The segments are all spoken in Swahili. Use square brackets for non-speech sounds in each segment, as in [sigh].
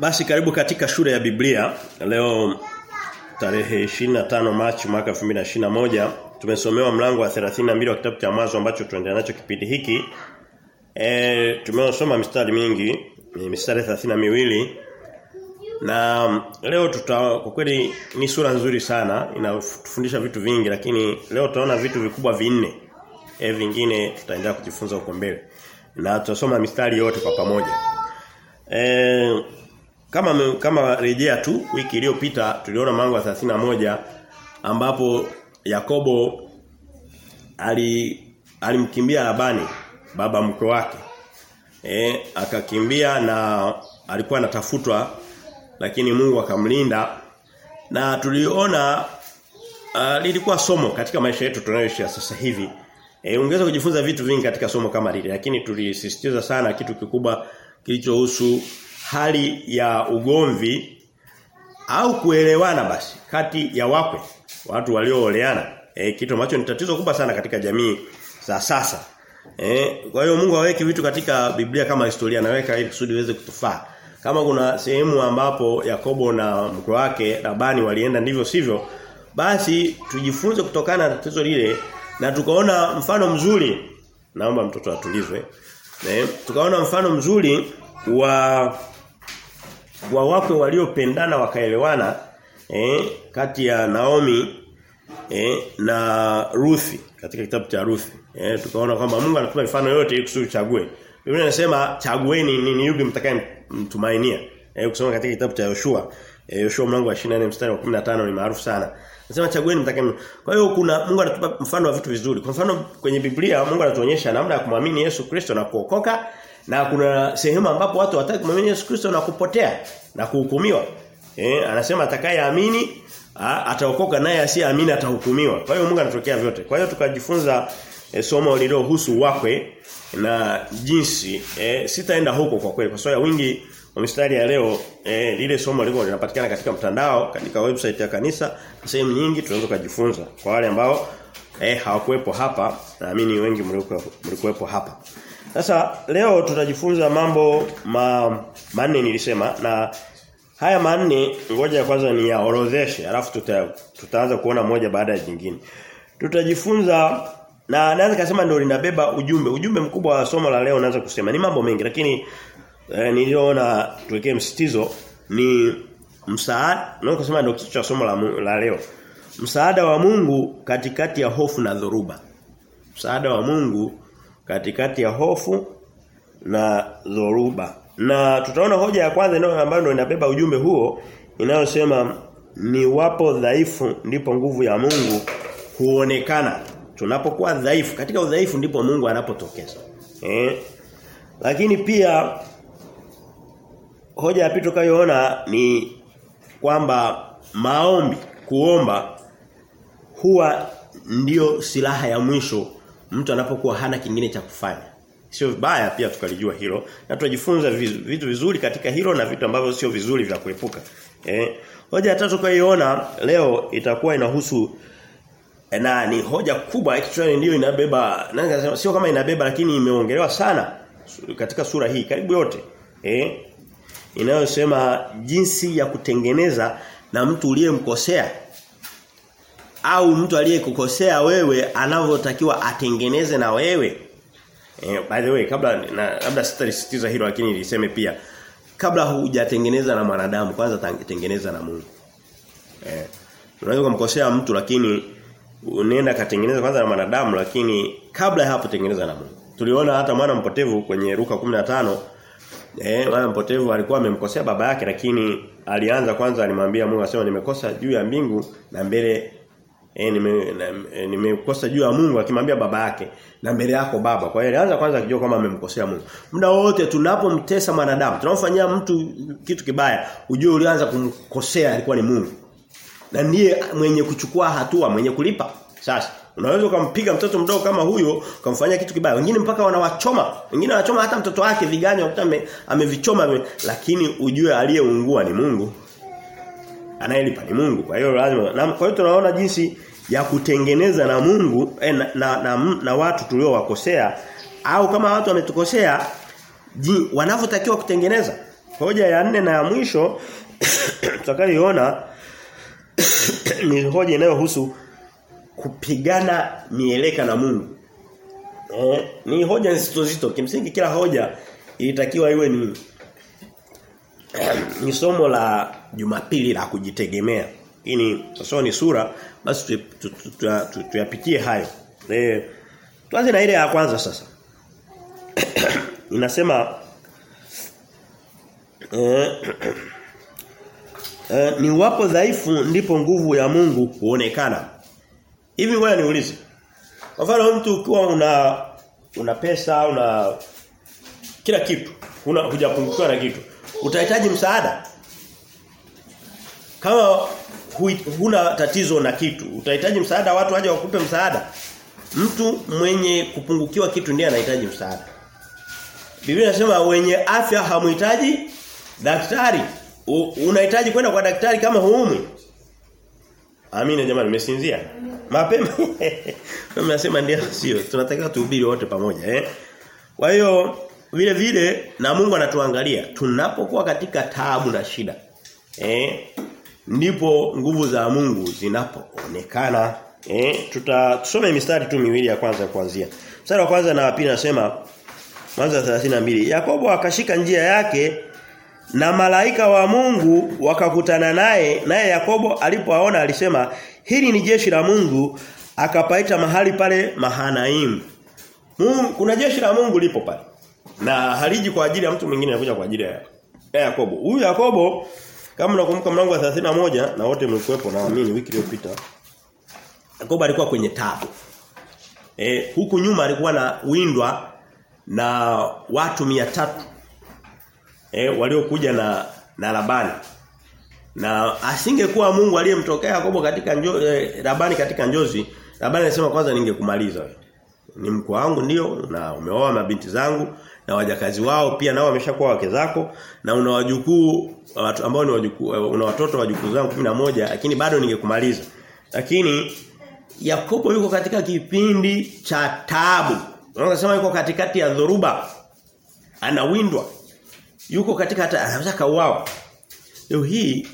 Basi karibu katika shule ya Biblia. Leo tarehe 25 Machi mwaka 2021 tumesomewa mlango wa 32 wa kitabu cha Mwanzo ambacho tunaendelea nacho kipindi hiki. E, tumeosoma mistari mingi, mistari 32 na leo tuta kwa kweli ni sura nzuri sana, inafundisha vitu vingi lakini leo tutaona vitu vikubwa vinne. E, vingine tutaendelea kujifunza huko mbele. Na tutasoma mistari yote kwa pamoja. E, kama kama rejea tu wiki iliyopita tuliona mlango wa 31 ambapo Yakobo ali alimkimbia Labani baba mkwe wake. E, akakimbia na alikuwa anatafutwa lakini Mungu akamlinda na tuliona uh, lilikuwa somo katika maisha yetu tunayoishi sasa hivi. E, ungeweza kujifunza vitu vingi katika somo kama lile lakini tulisisitiza sana kitu kikubwa kilichohusu hali ya ugomvi au kuelewana basi kati ya wakwe watu waliooleana. E, kitu ambacho ni tatizo kubwa sana katika jamii za sasa. E, kwa hiyo Mungu aweke vitu katika Biblia kama historia anaweka ili kusudi iweze kutufaa. Kama kuna sehemu ambapo Yakobo na mke wake Labani walienda ndivyo sivyo basi tujifunze kutokana na tatizo lile na tukaona mfano mzuri. Naomba mtoto atulizwe. Eh, tukaona mfano mzuri wa wa wakwe waliopendana wakaelewana eh, kati ya Naomi eh, na Ruthi katika kitabu cha Ruthi eh, tukaona kwamba Mungu anatupa mifano yote ili kusudi chague Biblia inasema chagueni ni, ni yupi mtakaye mtumainia eh, kusoma katika kitabu cha Yoshua eh, Yoshua mlango wa 24 mstari wa 15 ni maarufu sana Nasema chagueni mtakaye. Kwa hiyo kuna Mungu anatupa mfano wa vitu vizuri. Kwa mfano kwenye Biblia Mungu anatuonyesha namna ya kumwamini Yesu Kristo na kuokoka na kuna sehemu ambapo watu wataki kumwamini Yesu Kristo na kupotea na kuhukumiwa. Eh, anasema atakayeamini ataokoka naye asiyeamini atahukumiwa. Kwa hiyo Mungu anatokea vyote. Kwa hiyo tukajifunza e, somo lililohusu wakwe na jinsi e, sitaenda huko kwa kweli kwa sababu ya wingi wa mistari ya leo e, lile somo liko linapatikana katika mtandao katika website ya kanisa sehemu nyingi tunaweza kujifunza kwa wale ambao eh hawakuwepo hapa naamini wengi mlikuwepo hapa sasa leo tutajifunza mambo ma, manne nilisema na haya manne ngoja ya kwanza ni yaorodheshe alafu tuta, tutaanza kuona moja baada ya jingine. Tutajifunza na naweza kusema ndio linabeba ujumbe. Ujumbe mkubwa wa somo la leo naweza kusema ni mambo mengi lakini eh, niliona tuwekee msitizo ni msaada naweza kusema ndio kichwa cha somo la, la leo. Msaada wa Mungu katikati ya hofu na dhoruba. Msaada wa Mungu katikati ya hofu na dhoruba. Na tutaona hoja ya kwanza inayo ambayo ndio inabeba ujumbe huo inayosema ni wapo dhaifu ndipo nguvu ya Mungu huonekana. Tunapokuwa dhaifu, katika udhaifu ndipo Mungu anapotokeza. Eh? Lakini pia hoja ya pili tukayoona ni kwamba maombi, kuomba huwa ndiyo silaha ya mwisho mtu anapokuwa hana kingine cha kufanya. Sio vibaya pia tukalijua hilo na tujifunza vitu vizuri katika hilo na vitu ambavyo sio vizuri vya kuepuka. Eh, hoja tatu kaiona leo itakuwa inahusu na ni hoja kubwa actually ndio inabeba nani sio kama inabeba lakini imeongelewa sana katika sura hii karibu yote. Eh? Inayosema jinsi ya kutengeneza na mtu uliyemkosea au mtu aliyekukosea wewe anavyotakiwa atengeneze na wewe. Eh, by the way kabla na, labda sitalisitiza hilo lakini niliseme pia kabla hujatengeneza na mwanadamu kwanza tengeneza na Mungu. Eh, unaweza kumkosea mtu lakini unaenda katengeneza kwanza na mwanadamu lakini kabla hapo tengeneza na Mungu. Tuliona hata mwana mpotevu kwenye Luka 15 eh mwana mpotevu alikuwa amemkosea baba yake lakini alianza kwanza alimwambia Mungu asema nimekosa juu ya mbingu na mbele eh nimekosa nime juu ya Mungu akimwambia baba yake na mbele yako baba. Kwa hiyo alianza kwanza akijua kama amemkosea Mungu. Muda wote tunapomtesa mwanadamu, tunamfanyia mtu kitu kibaya, ujue ulianza kumkosea alikuwa ni Mungu. Na ndiye mwenye kuchukua hatua, mwenye kulipa. Sasa unaweza ukampiga mtoto mdogo kama huyo, ukamfanyia kitu kibaya. Wengine mpaka wanawachoma. Wengine wanachoma hata mtoto wake viganja ukuta amevichoma ame, lakini ujue aliyeungua ni Mungu. Anayelipa ni Mungu. Kwa hiyo lazima kwa hiyo tunaona jinsi ya kutengeneza na Mungu eh, na, na, na, na watu tuliowakosea au kama watu wametukosea wanavyotakiwa kutengeneza Hoja ya nne na ya mwisho [coughs] tutakayoiona [coughs] ni hoja inayohusu kupigana mieleka na Mungu. Eh, ni hoja nzito zito. Kimsingi kila hoja ilitakiwa iwe ni [coughs] ni somo la Jumapili la kujitegemea. Hii ni sasa ni sura basi tuyapitie hayo. Eh tuanze na ile ya kwanza sasa. [clears throat] Inasema eh, [clears throat] eh, ni wapo dhaifu ndipo nguvu ya Mungu huonekana. Hivi wewe niulize. Kwa mfano mtu ukiwa una una pesa, una kila kitu, una hujapungukiwa na kitu. Utahitaji msaada? Kama huna tatizo na kitu, utahitaji msaada watu waje wakupe msaada. Mtu mwenye kupungukiwa kitu ndiye anahitaji msaada. Biblia inasema wenye afya hamhitaji daktari. Unahitaji kwenda kwa daktari kama huumwi. Amina jamani nimesinzia. Mapema. [laughs] Mimi nasema ndio sio. Tunatakiwa tuhubiri wote pamoja eh. Kwa hiyo vile vile na Mungu anatuangalia tunapokuwa katika taabu na shida. Eh? Ndipo nguvu za Mungu zinapoonekana. Eh, tutasome mistari tu miwili ya kwanza kuanzia. Mstari wa kwanza na pili nasema Mwanzo 32. Yakobo akashika njia yake na malaika wa Mungu wakakutana naye naye Yakobo alipoaona alisema hili ni jeshi la Mungu akapaita mahali pale Mahanaim. Mungu kuna jeshi la Mungu lipo pale. Na haliji kwa ajili ya mtu mwingine anakuja kwa ajili ya Yakobo. Huyu Yakobo kama unakumbuka mlango wa 31 na wote mlikuwepo naamini wiki iliyopita. Yakobo alikuwa kwenye tabu. E, huku nyuma alikuwa na windwa na watu 300 eh waliokuja na na Labani. Na asingekuwa Mungu aliyemtokea Yakobo katika njo, eh, Labani katika njozi, Labani anasema kwanza ningekumaliza wewe. Ni mko wangu ndio na umeoa mabinti zangu na wajakazi wao pia nao wameshakuwa wake zako na una wajukuu ambao ni wajukuu una watoto wajukuu zangu 11 lakini bado ningekumaliza. Lakini Yakobo yuko katika kipindi cha taabu. Unasema yuko katikati ya dhoruba. Anawindwa. Yuko katika hata anaweza kauao. Leo hii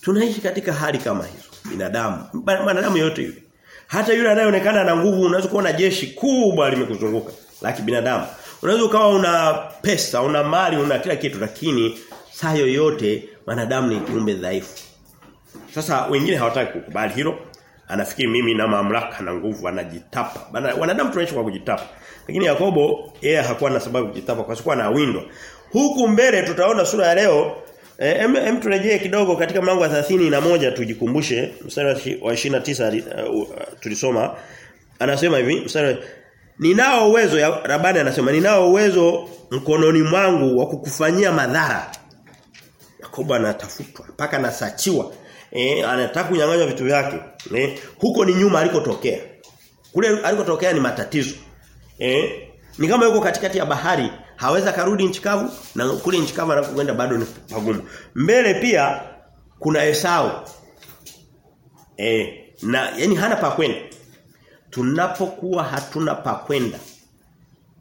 tunaishi katika hali kama hizo. Binadamu, binadamu yote yule. Hata yule anayeonekana na nguvu unaweza kuona jeshi kubwa limekuzunguka la kibinadamu. Unaweza ukawa una pesa, una mali, una kila kitu lakini saa yoyote wanadamu ni kiumbe dhaifu. Sasa wengine hawataki kukubali hilo. Anafikiri mimi na mamlaka na nguvu anajitapa. Wanadamu tunaishi kwa kujitapa. Lakini Yakobo yeye hakuwa na sababu kujitapa kwa sababu anawindwa. Huku mbele tutaona sura ya leo em, em turejee kidogo katika mlango wa 30 na moja tujikumbushe mstari wa 29 uh, uh, tulisoma anasema hivi mstari ninao uwezo ya Rabani anasema ninao uwezo mkononi mwangu wa kukufanyia madhara. Yakobo anatafutwa mpaka anasachiwa. Eh anataka kunyang'anywa vitu vyake. Eh huko ni nyuma alikotokea. Kule alikotokea ni matatizo. Eh ni kama yuko katikati ya bahari haweza karudi nchikavu na kule nchikavu anakwenda bado ni pagumu. Mbele pia kuna Esau. Eh na yani hana pa kwenda tunapokuwa hatuna pa kwenda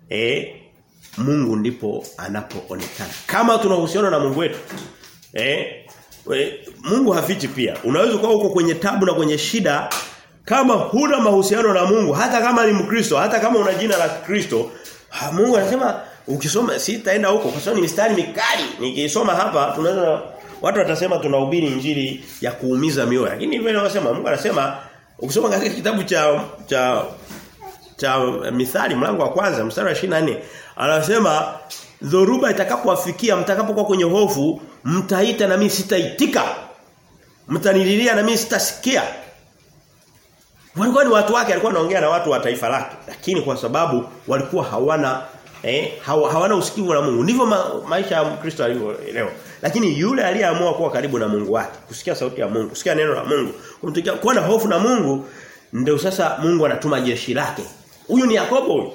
eh Mungu ndipo anapoonekana. Kama tuna uhusiano na Mungu wetu eh we, Mungu hafichi pia. Unaweza kuwa uko kwenye tabu na kwenye shida. Kama huna mahusiano na Mungu hata kama ni Mkristo hata kama una jina la Kristo Mungu anasema ukisoma sitaenda huko kwa sababu ni mistari mikali. Nikisoma hapa tunaweza watu watasema tunahubiri injili ya kuumiza mioyo. Lakini hivyo wanasema Mungu anasema ukisoma katika kitabu cha cha cha mithali mlango wa kwanza mstari wa 24 anasema dhoruba itakapowafikia mtakapokuwa kwenye hofu mtaita na mimi sitaitika. Mtanililia na mimi sitasikia. Walikuwa ni watu wake alikuwa anaongea na watu wa taifa lake lakini kwa sababu walikuwa hawana eh hawana usikivu na Mungu. Ndivyo ma, maisha ya Mkristo alivyo leo lakini yule aliyeamua kuwa karibu na Mungu wake kusikia sauti ya Mungu kusikia neno la Mungu kumtukia kuwa na hofu na Mungu ndio sasa Mungu anatuma jeshi lake huyu ni Yakobo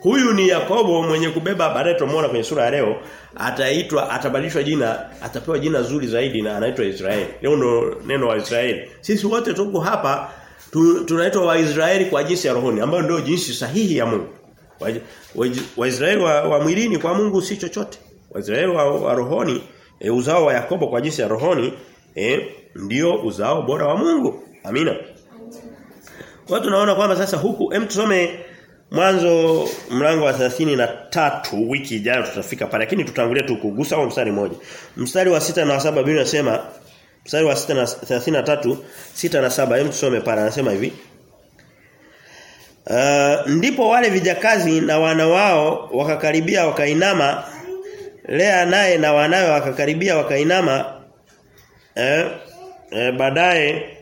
huyu ni Yakobo mwenye kubeba baadaye tumuona kwenye sura ya leo ataitwa atabadilishwa jina atapewa jina zuri zaidi na anaitwa Israeli. Leo ndo neno wa Israeli. Sisi wote tuko hapa tu, tunaitwa Waisraeli kwa jinsi ya rohoni ambayo ndio jinsi sahihi ya Mungu. Waisraeli wa, wa, wa mwilini kwa Mungu si chochote. Waisraeli wa, wa rohoni e, uzao wa Yakobo kwa jinsi ya rohoni e, ndio uzao bora wa Mungu. Amina. Kwa tunaona kwamba sasa huku hem tusome mwanzo mlango wa na tatu wiki ijayo tutafika pale lakini tutangulia tu kugusa au mstari mmoja. Mstari wa sita na saba Biblia inasema mstari wa sita na 33 sita na saba hem tusome pale anasema hivi. Uh, ndipo wale vijakazi na wana wao wakakaribia wakainama Lea naye na wanawe wakakaribia wakainama eh, eh baadaye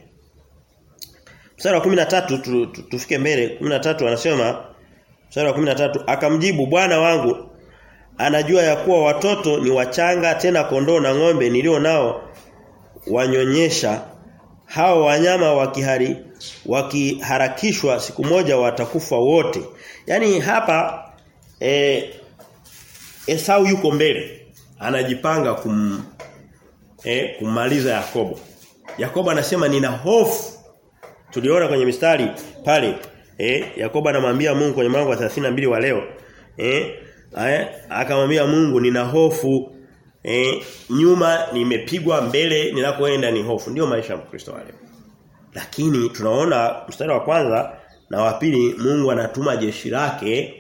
mstari wa 13 tu, tu, tufike mbele 13 anasema mstari wa 13 akamjibu bwana wangu anajua ya kuwa watoto ni wachanga tena kondoo na ng'ombe nilio nao wanyonyesha. Hao wanyama wakihari wakiharakishwa siku moja watakufa wote. Yani hapa e, Esau yuko mbele anajipanga kum eh, kumaliza Yakobo. Yakobo anasema nina hofu. Tuliona kwenye mistari pale eh Yakobo anamwambia Mungu kwenye mlango wa 32 wa leo eh eh akamwambia Mungu nina hofu eh nyuma nimepigwa mbele ninakoenda ni hofu. Ndiyo maisha ya Mkristo leo. Lakini tunaona mstari wa kwanza na wa pili Mungu anatuma jeshi lake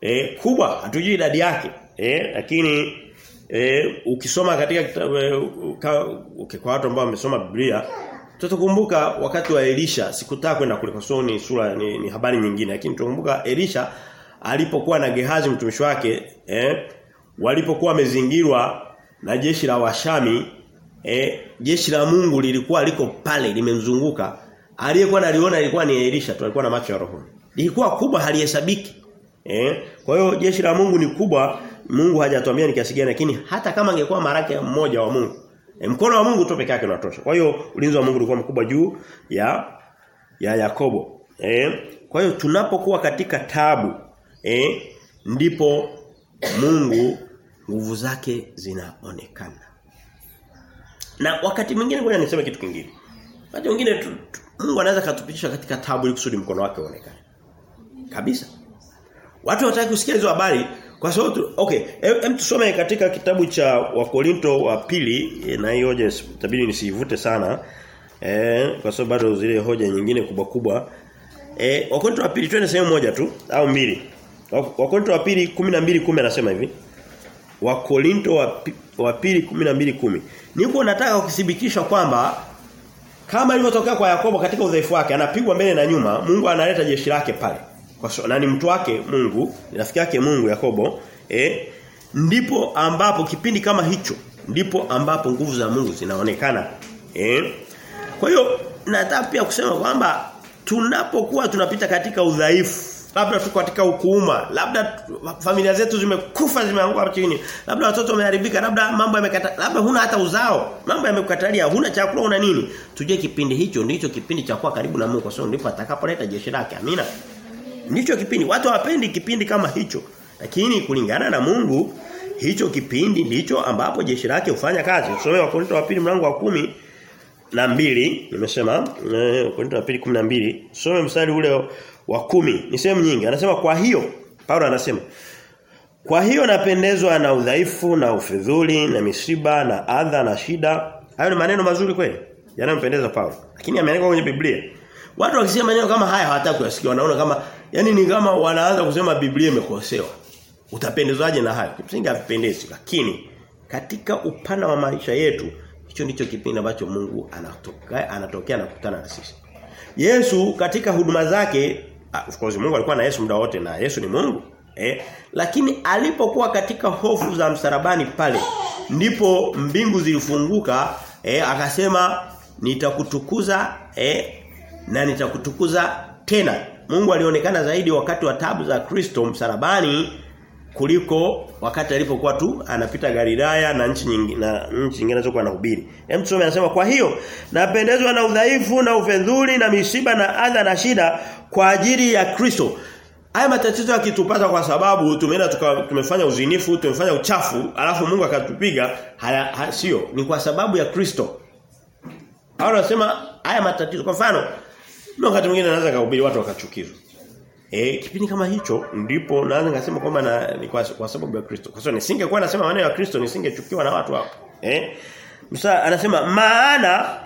eh kubwa hatujui idadi yake eh lakini eh ukisoma katika kitabu okay, kwa watu ambao wamesoma Biblia tutakumbuka wakati wa Elisha sikutaka kwenda kule kwa sababu ni sura ni, ni habari nyingine lakini tutakumbuka Elisha alipokuwa na Gehazi mtumishi wake eh walipokuwa wamezingirwa na jeshi la Washami eh jeshi la Mungu lilikuwa liko pale limemzunguka. Aliyekuwa naliona ilikuwa ni Elisha tu alikuwa na macho ya roho lilikuwa kubwa halihesabiki eh. Kwa hiyo jeshi la Mungu ni kubwa Mungu hajatuambia ni kiasi gani lakini hata kama angekuwa maraka mmoja wa Mungu e, mkono wa Mungu tu peke yake unatosha. Kwa hiyo ulinzi wa Mungu ulikuwa mkubwa juu ya ya Yakobo eh. Kwa hiyo tunapokuwa katika tabu eh ndipo Mungu nguvu zake zinaonekana. Na wakati mwingine ngoja niseme kitu kingine. Wakati mwingine Mungu anaweza katupitisha katika tabu ili kusudi mkono wake uonekane. Kabisa watu wanataka kusikia hizo habari kwa sababu okay, hem tusome katika kitabu cha Wakorinto wa pili e, na hiyo hoja tabiri nisivute sana. Eh, kwa sababu bado zile hoja nyingine kubwa kubwa. Eh, Wakorinto wa pili twende sehemu moja tu au mbili. Wakorinto wa pili 12:10 anasema hivi. Wakorinto wa, pili 12:10. Niko nataka kukithibitisha kwamba kama ilivyotokea kwa Yakobo katika udhaifu wake anapigwa mbele na nyuma, Mungu analeta jeshi lake pale kwa so, nani mtu wake Mungu, rafiki yake Mungu Yakobo, eh ndipo ambapo kipindi kama hicho ndipo ambapo nguvu za Mungu zinaonekana. Eh? Kwa hiyo nataka pia kusema kwamba tunapokuwa tunapita katika udhaifu, labda tuko katika ukuuma, labda familia zetu zimekufa zimeanguka chini, labda watoto wameharibika, labda mambo yamekata, labda huna hata uzao, mambo yamekukatalia, huna chakula, una nini? Tujue kipindi hicho ndicho kipindi cha kuwa karibu na Mungu kwa sababu ndipo atakapoleta jeshi lake. Amina. Ndicho kipindi watu hawapendi kipindi kama hicho. Lakini kulingana na Mungu hicho kipindi ndicho ambapo jeshi lake hufanya kazi. Usome wa Korinto wa pili mlango wa kumi na mbili nimesema eh, Korinto wa pili 12 Usome mstari ule wa kumi ni sehemu nyingi. Anasema kwa hiyo Paulo anasema kwa hiyo napendezwa na udhaifu na ufidhuli na misiba na adha na shida. Hayo ni maneno mazuri kweli yanayompendeza Paulo. Lakini ameandika kwenye Biblia. Watu wakisema maneno kama haya hawataka kuyasikia wanaona kama yani ni kama wanaanza kusema Biblia imekosewa. Utapendezwaje na hayo? Kimsingi havipendezi lakini katika upana wa maisha yetu hicho ndicho kipindi ambacho Mungu anatokea anatokea na kukutana na sisi. Yesu katika huduma zake of course Mungu alikuwa na Yesu muda wote na Yesu ni Mungu eh? Lakini alipokuwa katika hofu za msalabani pale ndipo mbingu zilifunguka eh akasema nitakutukuza eh na nitakutukuza tena Mungu alionekana zaidi wakati wa tabu za Kristo msalabani kuliko wakati alipokuwa tu anapita Galilaya na nchi nyingine na nchi nyingine zilizokuwa anahubiri. Hem anasema kwa hiyo napendezwa na udhaifu na ufedhuli na misiba na adha na shida kwa ajili ya Kristo. Haya matatizo yakitupata kwa sababu tumeenda tumefanya uzinifu, tumefanya uchafu, alafu Mungu akatupiga, haya ha, sio, ni kwa sababu ya Kristo. Hao wanasema haya matatizo kwa mfano wakati mwingine anaweza kuhubiri watu wakachukizwa. Eh kipindi kama hicho ndipo naanza ngasema kwamba na ni kwa, kwa sababu ya Kristo. Kwa sababu nisingekuwa nasema maneno ya Kristo nisingechukiwa na watu hapo. Eh? Musa anasema maana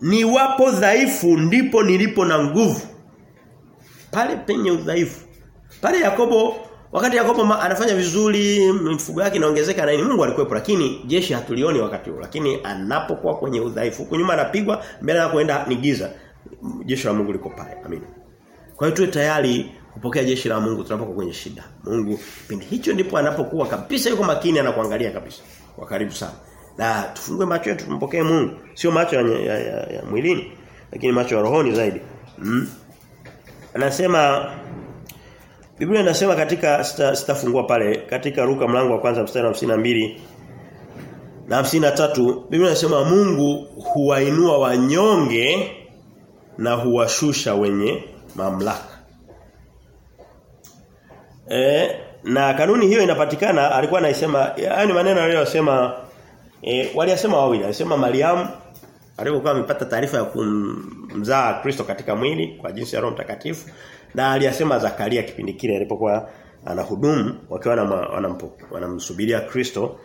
ni wapo dhaifu ndipo nilipo na nguvu. Pale penye udhaifu. Pale Yakobo wakati Yakobo anafanya vizuri mfugo yake inaongezeka na Mungu alikuwepo lakini jeshi hatulioni wakati huo lakini anapokuwa kwenye udhaifu huko nyuma anapigwa mbele anakoenda ni giza jeshi la Mungu liko pale amina. Kwa hiyo tuwe tayari kupokea jeshi la Mungu tunapokuwa kwenye shida. Mungu kipindi hicho ndipo anapokuwa kabisa yuko makini anakuangalia kabisa. Kwa karibu sana. Na tufungue macho yetu tumpokee Mungu. Sio macho ya, ya, ya, ya mwilini lakini macho ya rohoni zaidi. Mm. anasema Biblia inasema katika sitafungua sita pale katika Luka mlango wa kwanza mstari wa 52 na 53 Biblia inasema Mungu huwainua wanyonge na huwashusha wenye mamlaka. E, na kanuni hiyo inapatikana alikuwa anaisema yani maneno aliyosema e, waliyasema wawili alisema Mariamu alipokuwa amepata taarifa ya kumzaa Kristo katika mwili kwa jinsi ya Roho Mtakatifu na aliyasema Zakaria kipindi kile alipokuwa anahudumu wakiwa wanamsubiria Kristo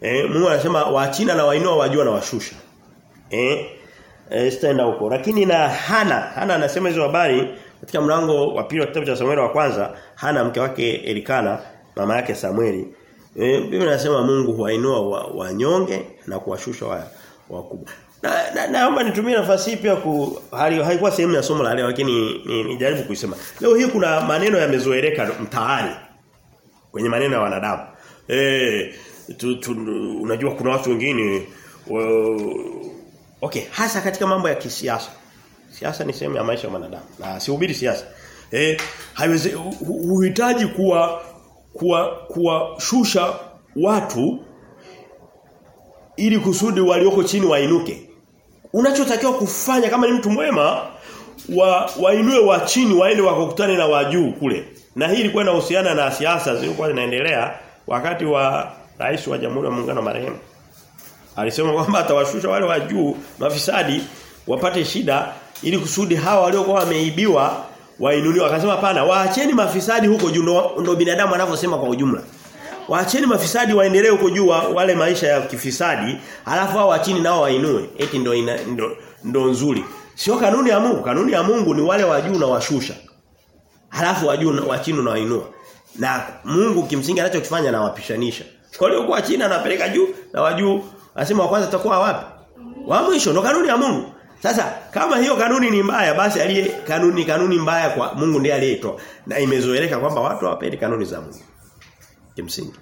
eh Mungu anasema waachina na wainua wajua na washusha eh e, sitaenda huko lakini na Hana Hana anasema hizo habari katika mlango wa pili wa kitabu cha Samueli wa kwanza Hana mke wake Elikana mama yake Samueli eh Biblia inasema Mungu huwainua wanyonge wa na kuwashusha wa wakubwa na, na naomba na, nitumie nafasi hii pia ku hali haikuwa sehemu ya somo la leo lakini nijaribu ni, ni kuisema. Leo hii kuna maneno yamezoeleka mtaani kwenye maneno ya wanadamu. Eh tu, tu, unajua kuna watu wengine okay hasa katika mambo ya kisiasa. Siasa ni sehemu ya maisha ya mwanadamu. Na sihubiri siasa. Eh haiwezi huhitaji kuwa kuwa kuwashusha watu ili kusudi walioko chini wainuke unachotakiwa kufanya kama ni mtu mwema wa wainue wa chini waende wakakutane na wa juu kule. Na hii ilikuwa inahusiana na siasa zilizokuwa zinaendelea wakati wa rais wa Jamhuri ya Muungano wa marehemu. Alisema kwamba atawashusha wale wa juu mafisadi wapate shida ili kusudi hawa waliokuwa wameibiwa wainuliwe. Akasema pana waacheni mafisadi huko juu ndo binadamu anavyosema kwa ujumla. Waacheni mafisadi waendelee huko juu wale maisha ya kifisadi, alafu hao wa chini nao wainue. Eti ndo, ina, ndo ndo nzuri. Sio kanuni ya Mungu. Kanuni ya Mungu ni wale wa juu na washusha. Halafu wa juu wa chini na wainua. Na Mungu kimsingi anachokifanya na wapishanisha. Kwa hiyo kwa chini anapeleka juu na wa juu anasema wa kwanza atakuwa wapi? Wa mwisho ndo kanuni ya Mungu. Sasa kama hiyo kanuni ni mbaya basi aliye kanuni kanuni mbaya kwa Mungu ndiye aliyetoa. Na imezoeleka kwamba watu hawapendi kanuni za Mungu kimsingi.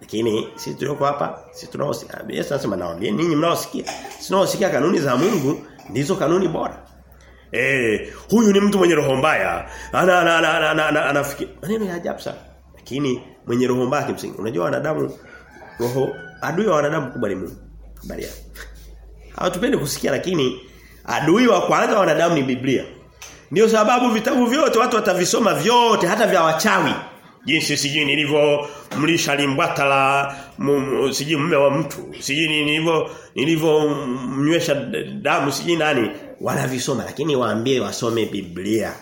Lakini sisi tulioko hapa, sisi tunaosikia. Yesu anasema nawaambia ninyi mnaosikia. Sinaosikia kanuni za Mungu ndizo kanuni bora. Eh, huyu ni mtu mwenye roho mbaya. Ana ana ana ana, ana, ana anafikiri. Maneno ya ajabu sana. Lakini mwenye roho mbaya kimsingi. Unajua wanadamu roho adui wa wanadamu kubwa ni Mungu. Habari yako. Hawatupendi kusikia lakini adui wa kwanza wa wanadamu ni Biblia. Ndio sababu vitabu vyote watu watavisoma vyote hata vya wachawi jinsi sijui nilivyo mlisha limbwata la sijui mume wa mtu sijui nilivyo nilivyo mnywesha damu sijui nani wanavisoma lakini waambie wasome Biblia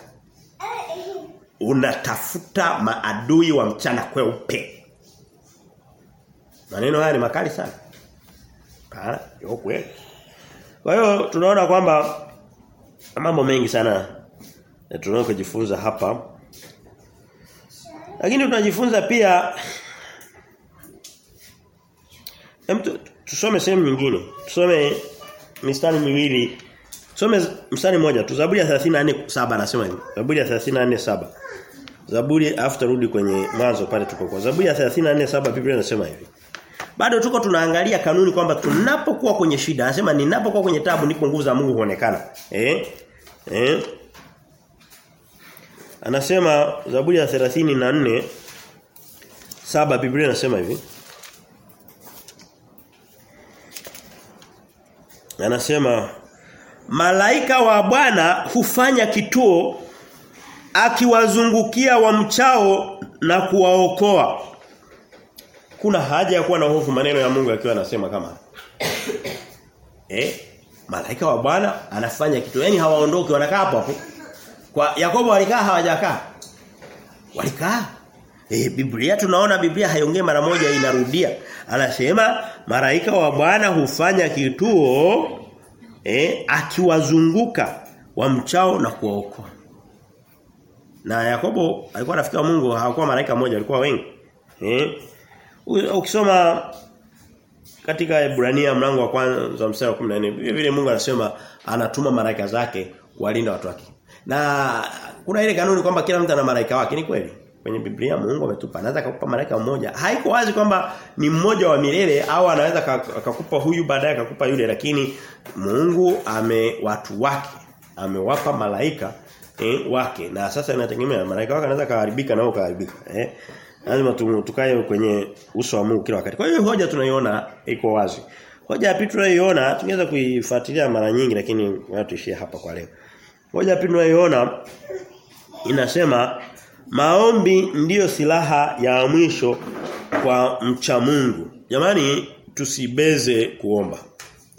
unatafuta maadui wa mchana kweupe maneno haya ni makali sana kana yo kweli kwa hiyo tunaona kwamba mambo mengi sana tunao kujifunza hapa lakini tunajifunza pia Hem tusome sehemu nyingine. Tusome mistari miwili. Tusome mstari mmoja tu. Zaburi ya 34:7 anasema hivi. Zaburi ya 34:7. Zaburi rudi kwenye mwanzo pale tuko kwa. Zaburi ya 34:7 Biblia inasema hivi. Bado tuko tunaangalia kanuni kwamba tunapokuwa kwenye shida, anasema ninapokuwa kwenye tabu ndipo nguvu za Mungu huonekana. Eh? Eh? Anasema Zaburi ya 34 saba Biblia inasema hivi. Anasema malaika wa Bwana hufanya kituo akiwazungukia wamchao na kuwaokoa. Kuna haja ya kuwa na hofu maneno ya Mungu akiwa anasema kama. [coughs] eh? Malaika wa Bwana anafanya kitu. yani hawaondoki wanakaa hapo hapo. Kwa Yakobo walikaa hawajakaa. Walikaa. E, Biblia tunaona Biblia haiongei mara moja inarudia. Anasema malaika wa Bwana hufanya kituo eh akiwazunguka wamchao na kuwaokoa. Na Yakobo alikuwa rafiki wa Mungu, hakuwa malaika mmoja, alikuwa wengi. Eh? Ukisoma katika Ibrania mlango wa kwanza mstari wa 14 vile vile Mungu anasema anatuma malaika zake kuwalinda watu wake. Na kuna ile kanuni kwamba kila mtu ana malaika wake, ni kweli? Kwenye Biblia Mungu ametupa. Anaweza kukupa malaika mmoja. Haiko wazi kwamba ni mmoja wa milele au anaweza akakupa huyu baadaye akakupa yule lakini Mungu ame watu wake amewapa malaika eh, wake na sasa inategemea malaika wake anaweza kaharibika na kaharibika eh lazima tukae kwenye uso wa Mungu kila wakati. Kwa hiyo hoja tunaiona iko wazi. Hoja ya pili tunaiona tungeweza kuifuatilia mara nyingi lakini tuishie ishie hapa kwa leo. Hoja ya pili tunaiona inasema maombi ndiyo silaha ya mwisho kwa mcha Mungu. Jamani tusibeze kuomba.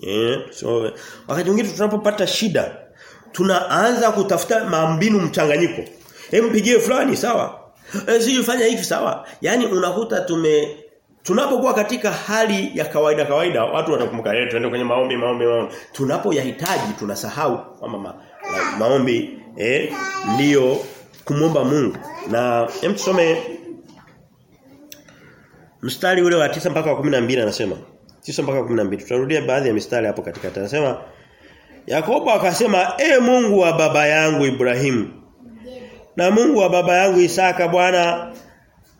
Eh so wakati mwingine tunapopata shida tunaanza kutafuta mambinu mchanganyiko. Hem pigie fulani sawa. Eh sije fanya hivi sawa. Yaani unakuta tume tunapokuwa katika hali ya kawaida kawaida watu watakumbuka eh tuende kwenye maombi maombi maombi. Tunapoyahitaji tunasahau kwamba ma, ma, maombi eh ndio kumomba Mungu. Na hem tusome mstari ule wa 9 mpaka wa 12 anasema tisa mpaka 12 tutarudia baadhi ya mistari hapo katikati anasema Yakobo akasema, "E Mungu wa baba yangu Ibrahimu na Mungu wa baba yangu Isaka Bwana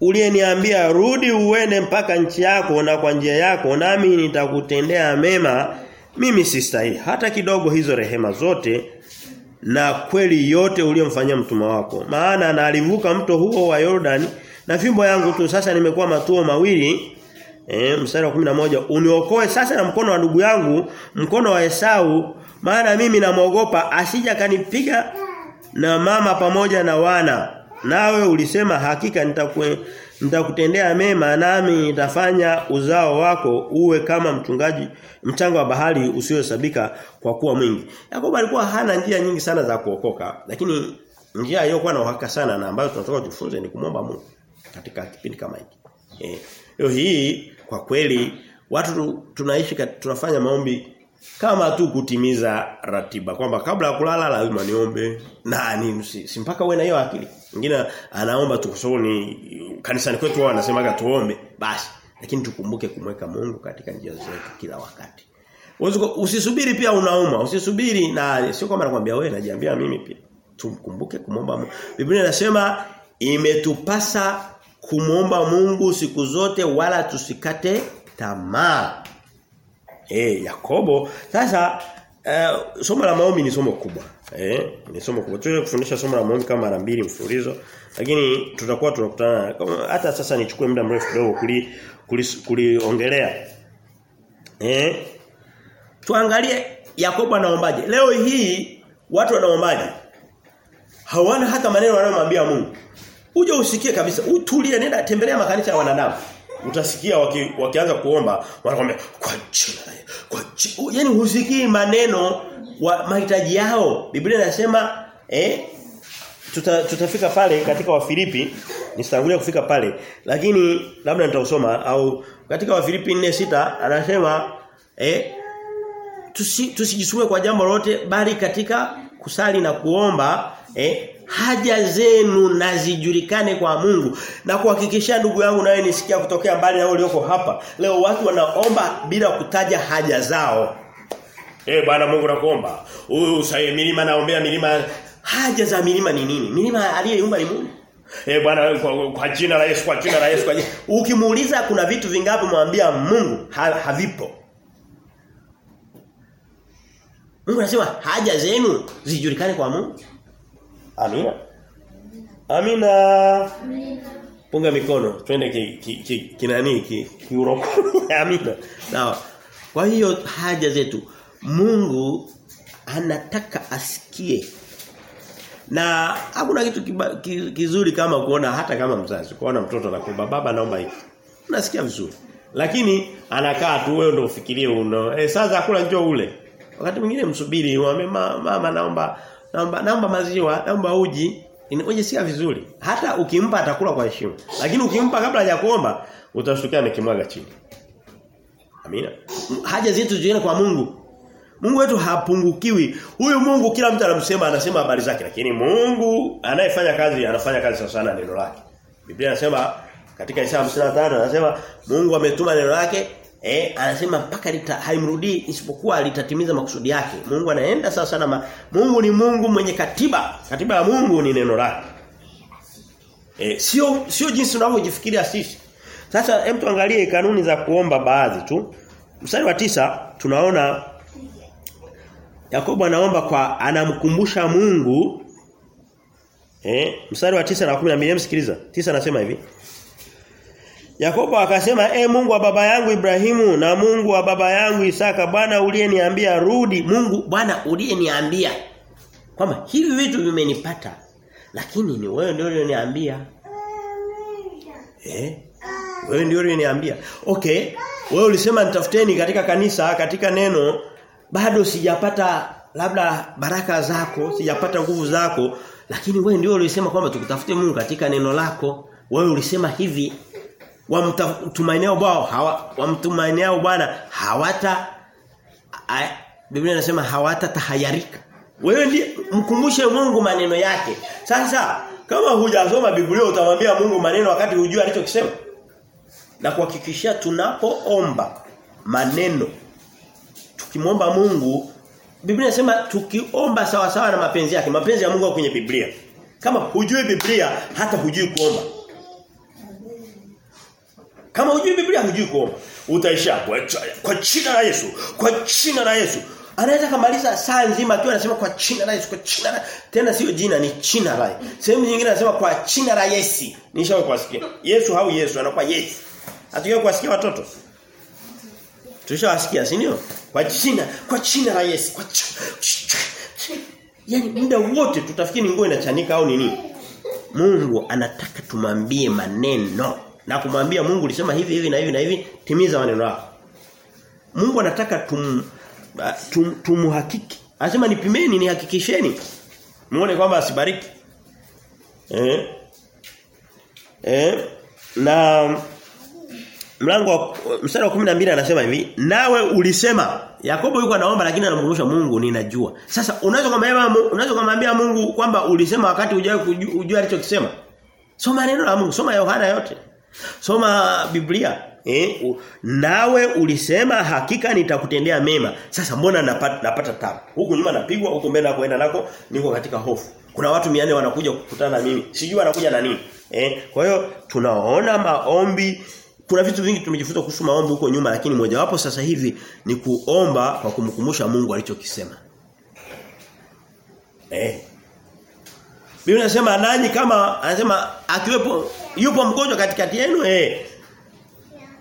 uliyeniambia rudi uende mpaka nchi yako na kwa njia yako nami nitakutendea mema. Mimi sistahili. Hata kidogo hizo rehema zote na kweli yote uliyomfanyia mtuma wako. Maana na alivuka mto huo wa Jordan na fimbo yangu tu. Sasa nimekuwa matuo mawili. Eh mstari wa 11 uniokoe sasa na mkono wa ndugu yangu mkono wa Esau. Maana mimi namuogopa asija kanipiga na mama pamoja na wana. Nawe ulisema hakika nitakutendea mema nami nitafanya uzao wako uwe kama mchungaji mchanga wa bahari usiohesabika kwa kuwa mwingi. Yakobo alikuwa hana njia nyingi sana za kuokoka lakini njia iliyokuwa na uhakika sana na ambayo tunataka kujifunza ni kumwomba Mungu katika kipindi kama hiki. Eh leo hii kwa kweli watu tunaishi tunafanya maombi kama tu kutimiza ratiba kwamba kabla ya kulala lazima niombe. Nani? Si, si mpaka uwe na hiyo akili. Mwingine anaomba tu kwa ni kanisani kwetu wao wanasemaga tuombe basi. Lakini tukumbuke kumweka Mungu katika njia zetu kila wakati. Usisubiri pia unauma. Usisubiri na sio kama nakwambia wewe najiambia mimi pia. Tumkumbuke kumomba Mungu. Biblia inasema imetupasa kumwomba Mungu siku zote wala tusikate tamaa Eh Yakobo sasa uh, somo la maombi ni somo kubwa. Eh ni somo kubwa. Tuje kufundisha somo la maombi kama mara mbili mfululizo lakini tutakuwa tunakutana hata sasa nichukue muda mrefu kidogo kuli kuliongelea. Kuli eh tuangalie Yakobo anaombaje. Leo hii watu wanaombaje? Hawana hata maneno wanayomwambia Mungu. Uje usikie kabisa. Utulie nenda tembelea makanisa ya wanadamu utasikia waki, wakianza kuomba wanakuambia kwa jina kwa jina yani husikii maneno wa mahitaji yao. Biblia inasema eh tuta, tutafika pale katika Wafilipi nisitangulia kufika pale lakini labda nitausoma au katika Wafilipi 4:6 anasema eh tusi, tusijisume kwa jambo lolote bali katika kusali na kuomba eh haja zenu na zijulikane kwa Mungu na kuhakikishia ndugu yangu nawe nisikia kutokea mbali na ulioko hapa leo watu wanaomba bila kutaja haja zao eh bwana Mungu nakuomba huyu usaye milima naombea milima haja za milima ni nini milima aliyeumba ni Mungu Eh bwana kwa, kwa jina la Yesu kwa jina la Yesu kwa jina. Ukimuuliza kuna vitu vingapi mwambia Mungu ha, havipo. Mungu anasema haja zenu zijulikane kwa Mungu. Amina. Amina. Punga mikono. Twende ki, ki, ki, kinani ki, ki [laughs] Amina. Sawa. Kwa hiyo haja zetu Mungu anataka asikie. Na hakuna kitu kiba, ki, kizuri kama kuona hata kama mzazi kuona mtoto anakuomba baba naomba hiki. Unasikia vizuri. Lakini anakaa tu wewe ndio ufikirie uno. Eh sasa hakuna njoo ule. Wakati mwingine msubiri mwambie mama naomba naomba naomba maziwa, naomba uji. Unajisikia vizuri. Hata ukimpa atakula kwa heshima. Lakini ukimpa kabla hajakuomba utashukia amekimwaga chini. Amina. Haja zetu ziende kwa Mungu. Mungu wetu hapungukiwi. Huyu Mungu kila mtu anamsema anasema habari zake lakini Mungu anayefanya kazi anafanya kazi sawa sana neno lake. Biblia inasema katika Isaya 55 anasema Mungu ametuma neno lake eh anasema mpaka lita haimrudii isipokuwa litatimiza makusudi yake. Mungu anaenda sasa na ma, Mungu ni Mungu mwenye katiba. Katiba ya Mungu ni neno lake. Eh sio sio jinsi tunavyojifikiria sisi. Sasa hem tuangalie kanuni za kuomba baadhi tu. Mstari wa tisa tunaona Yakobo anaomba kwa anamkumbusha Mungu eh mstari wa tisa na 12 msikiliza. Tisa anasema hivi. Yakobo akasema e Mungu wa baba yangu Ibrahimu na Mungu wa baba yangu Isaka Bwana uliyeniambia rudi. Mungu Bwana uliyeniambia kwamba hivi vitu vimenipata lakini ni wewe ndio ulioniambia. Eh? Wewe ndio ulioniambia. Okay. Wewe ulisema nitafuteni katika kanisa katika neno. Bado sijapata labda baraka zako sijapata nguvu zako lakini wewe ndio ulisema kwamba tukutafute Mungu katika neno lako. Wewe ulisema hivi wamtumainiao bao hawa wamtumainiao Bwana hawata Biblia inasema hawata tahayarika wewe ndiye mkumbushe Mungu maneno yake. Sasa kama hujasoma Biblia utamwambia Mungu maneno wakati hujua alichokisema. Na kuhakikishia tunapoomba maneno tukimwomba Mungu Biblia inasema tukiomba sawa sawa na mapenzi yake mapenzi ya Mungu kwenye Biblia. Kama hujui Biblia hata hujui kuomba kama hujui Biblia hujui kuomba. Utaisha kwa, kwa jina la Yesu kwa jina la Yesu. Anaweza kamaliza saa nzima akiwa anasema kwa jina la Yesu kwa jina la tena sio jina ni jina la sehemu nyingine anasema kwa jina la Yesu nishawahi kuwasikia. Yesu au Yesu anakuwa Yesu hatujawahi kuwasikia watoto. Tulishawasikia si ndio? Kwa jina, kwa jina la Yesu, kwa Yaani muda wote tutafikiri nguo inachanika au nini? Mungu anataka tumwambie maneno na kumwambia Mungu ulisema hivi hivi na hivi na hivi timiza maneno yako. Mungu anataka tum, tum tumuhakiki. Anasema nipimeni nihakikisheni. Muone kwamba asibariki. Eh? Eh? Na mlango mstari wa 12 anasema hivi nawe ulisema Yakobo yuko anaomba lakini anamkumbusha Mungu ninajua sasa unaweza kumwambia unaweza kumwambia Mungu kwamba ulisema wakati kujua alichokisema soma neno la Mungu soma Yohana yote soma Biblia. Eh nawe ulisema hakika nitakutendea mema. Sasa mbona napata napata tabu? Huku nyuma napigwa huku mbele nakoenda nako niko katika hofu. Kuna watu 400 wanakuja kukutana na mimi. Sijui wanakuja na nini. Eh kwa hiyo tunaona maombi. Kuna vitu vingi tumejifunza kuhusu maombi huko nyuma lakini mojawapo sasa hivi ni kuomba kwa kumkumbusha Mungu alichokisema. Eh. Biblia inasema nanyi kama anasema akiwepo yupo mgonjwa katikati yenu eh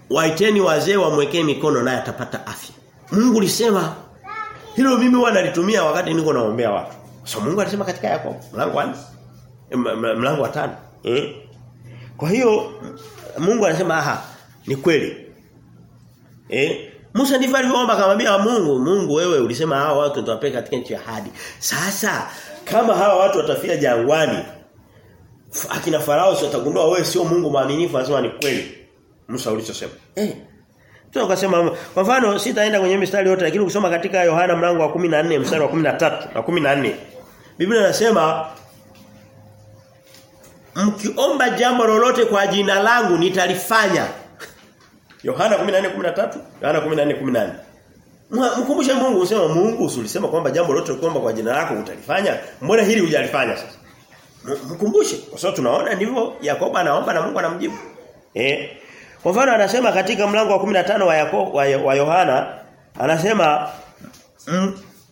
waiteni wazee wamwekee mikono naye atapata afya. Mungu alisema hilo mimi huwa nalitumia wakati niko naombea watu. So Mungu alisema katika Yakobo mlango wa mlango wa 5. Eh? Kwa hiyo Mungu anasema aha ni kweli. Eh? Musa ndivyo alivyoomba akamwambia Mungu, Mungu wewe ulisema hao watu tutawapeleka katika nchi ya ahadi. Sasa kama hawa watu watafia jangwani akina Farao watagundua wewe sio Mungu mwaminifu anasema ni kweli. Musa ulichosema. Eh. Tukasema kwa mfano sitaenda kwenye mistari yote lakini ukisoma katika Yohana mlango wa 14 mstari wa 13 na 14 Biblia inasema mkiomba jambo lolote kwa jina langu nitalifanya. [laughs] Yohana 14:13, Yohana 14:18. Mkumbushe Mungu usema Mungu usulisema kwamba jambo lote kuomba kwa jina lako utalifanya. Mbona hili hujalifanya sasa? Mkumbushe kwa sababu tunaona ndivyo Yakobo anaomba na Mungu anamjibu. Eh. Kwa mfano anasema katika mlango wa 15 wa Yakobo wa Yohana anasema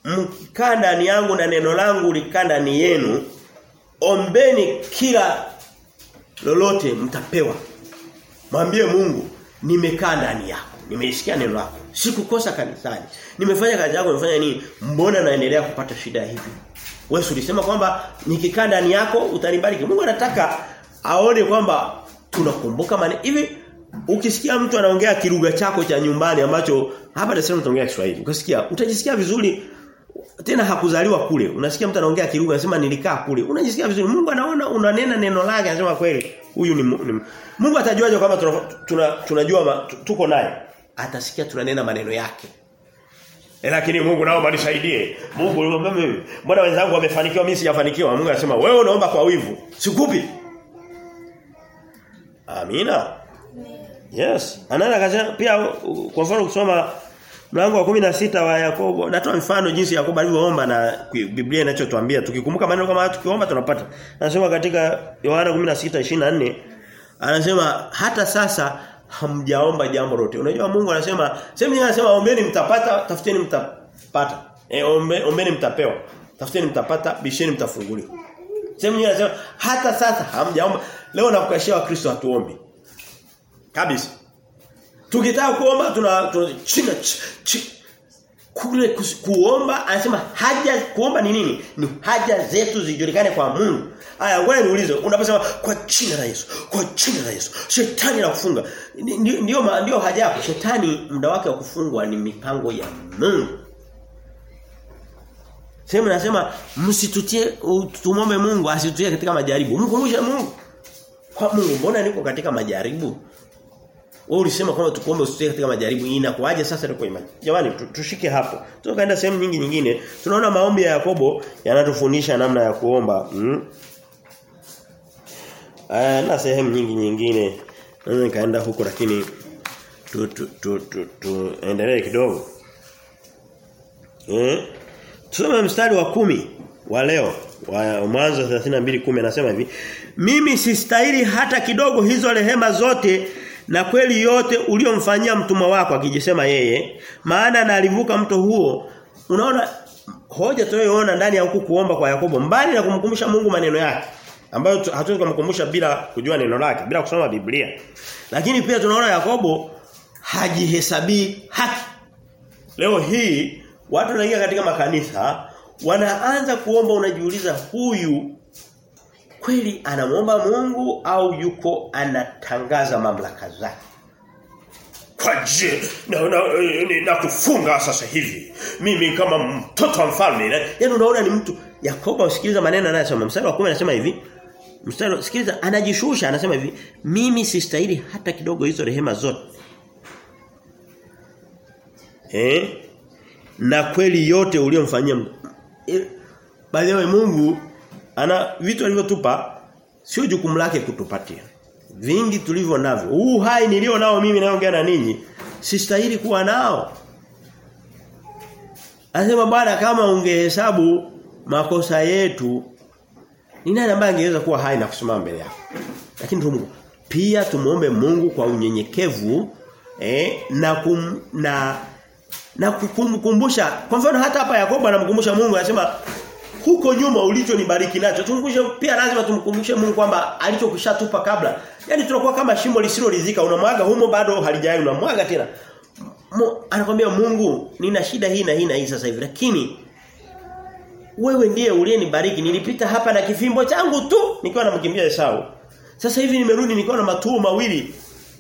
mkanda ndani yangu na neno langu likaa ndani yenu ombeni kila lolote mtapewa. Mwambie Mungu nimekaa ndani yako. Nimeisikia neno lako. Sikukosa kanisani. Nimefanya kazi yako, nimefanya nini? Mbona naendelea kupata shida hivi? Wewe ulisema kwamba nikikaa ndani yako utanibariki. Mungu anataka aone kwamba tunakumbuka maneno. Hivi ukisikia mtu anaongea kilugha chako cha nyumbani ambacho hapa Salaam tunaongea Kiswahili. Ukisikia utajisikia vizuri tena hakuzaliwa kule. Unasikia mtu anaongea kilugha anasema nilikaa kule. Unajisikia vizuri. Mungu anaona unanena neno lake anasema kweli huyu ni, ni Mungu atajuaje kama tuna, tuna, tunajua ma, tuko naye? Atasikia tunanena maneno yake. E, lakini Mungu nao banisaidie Mungu mimi mbona wenzangu wamefanikiwa mimi sijafanikiwa? Mungu anasema wewe unaomba kwa wivu. Sikupi. Amina. Yes. Anaenda akasema pia kwa mfano kusoma mlango wa 16 wa Yakobo natoa mfano jinsi Yakobo alivyoomba na Biblia inachotuambia tukikumbuka maneno kama tukiomba tunapata. Anasema katika Yohana 16:24 anasema hata sasa hamjaomba jambo lolote. Unajua Mungu anasema sema anasema ombeni mtapata, tafuteni mtapata. E, ombe, ombeni mtapewa. Tafuteni mtapata, bisheni mtafunguliwa. Sema anasema hata sasa hamjaomba. Leo nakukashia Wakristo hatuombi. Kabisa. Tukitaka kuomba tuna, tuna china china, ch, kule kuomba anasema haja kuomba ni nini? Ni haja zetu zijulikane kwa Mungu. Aya wewe niulize unaposema kwa jina la Yesu, kwa jina la Yesu. Shetani anakufunga. Ndio ndio ndio haja yako. Shetani muda wake wa kufungwa ni mipango ya Mungu. Sema nasema msitutie tumombe Mungu asitutie katika majaribu. Mkumbushe Mungu. Kwa Mungu mbona niko katika majaribu? Wewe ulisema kwamba tukuombe usitoke katika majaribu. Inakuaje sasa tuko imani? Jamani tushike hapo. Tukaenda sehemu nyingi nyingine. Tunaona maombi ya Yakobo yanatufundisha namna ya kuomba. Hmm? Eh na sehemu nyingi nyingine. Naweza nikaenda huko lakini tu tu tu tu, tu endelee kidogo. Eh? Tusome mstari wa kumi wa leo wa mwanzo 32:10 anasema hivi mimi sistahili hata kidogo hizo rehema zote na kweli yote uliyomfanyia mtumwa wako akijisema yeye maana nalivuka mto huo. Unaona hoja tunayoona ndani ya huku kuomba kwa Yakobo mbali na kumkumbusha Mungu maneno yake ambayo hatuwezi kumkumbusha bila kujua neno lake bila kusoma Biblia. Lakini pia tunaona Yakobo hajihesabii haki. Leo hii watu wanaingia katika makanisa wanaanza kuomba unajiuliza huyu kweli anamwomba Mungu au yuko anatangaza mamlaka zake? Kwa je na, na, na kufunga sasa hivi? Mimi kama mtoto wa mfalme yaani unaona ni mtu Yakobo usikiliza maneno anayosema. Mstari wa 10 anasema hivi. Mstari sikiliza anajishusha anasema hivi. Mimi sistahili hata kidogo hizo rehema zote. Eh? Na kweli yote uliyomfanyia By the way Mungu ana vitu alivyotupa sio jukumu lake kutupatia. Vingi tulivyo navyo. Huu hai nilio nao mimi naongea na ninyi sistahili kuwa nao. Anasema bwana kama ungehesabu makosa yetu ni nani ambaye angeweza kuwa hai na kusimama mbele yako? Lakini Mungu pia tumuombe Mungu kwa unyenyekevu eh, na kum, na na kukumbusha kwa mfano hata hapa Yakobo anamkumbusha Mungu anasema huko nyuma ulichonibariki nacho. Tumkumbushe pia lazima tumkumbushe Mungu kwamba alichokushatupa kabla. Yani tunakuwa kama shimo lisilolizika unamwaga humo bado halijai unamwaga tena. Anakwambia Mungu nina shida hii na hii na hii sasa hivi lakini wewe ndiye uliyenibariki. Nilipita hapa na kifimbo changu tu nikiwa namkimbia Esau. Sasa hivi nimerudi nikiwa na matuo mawili.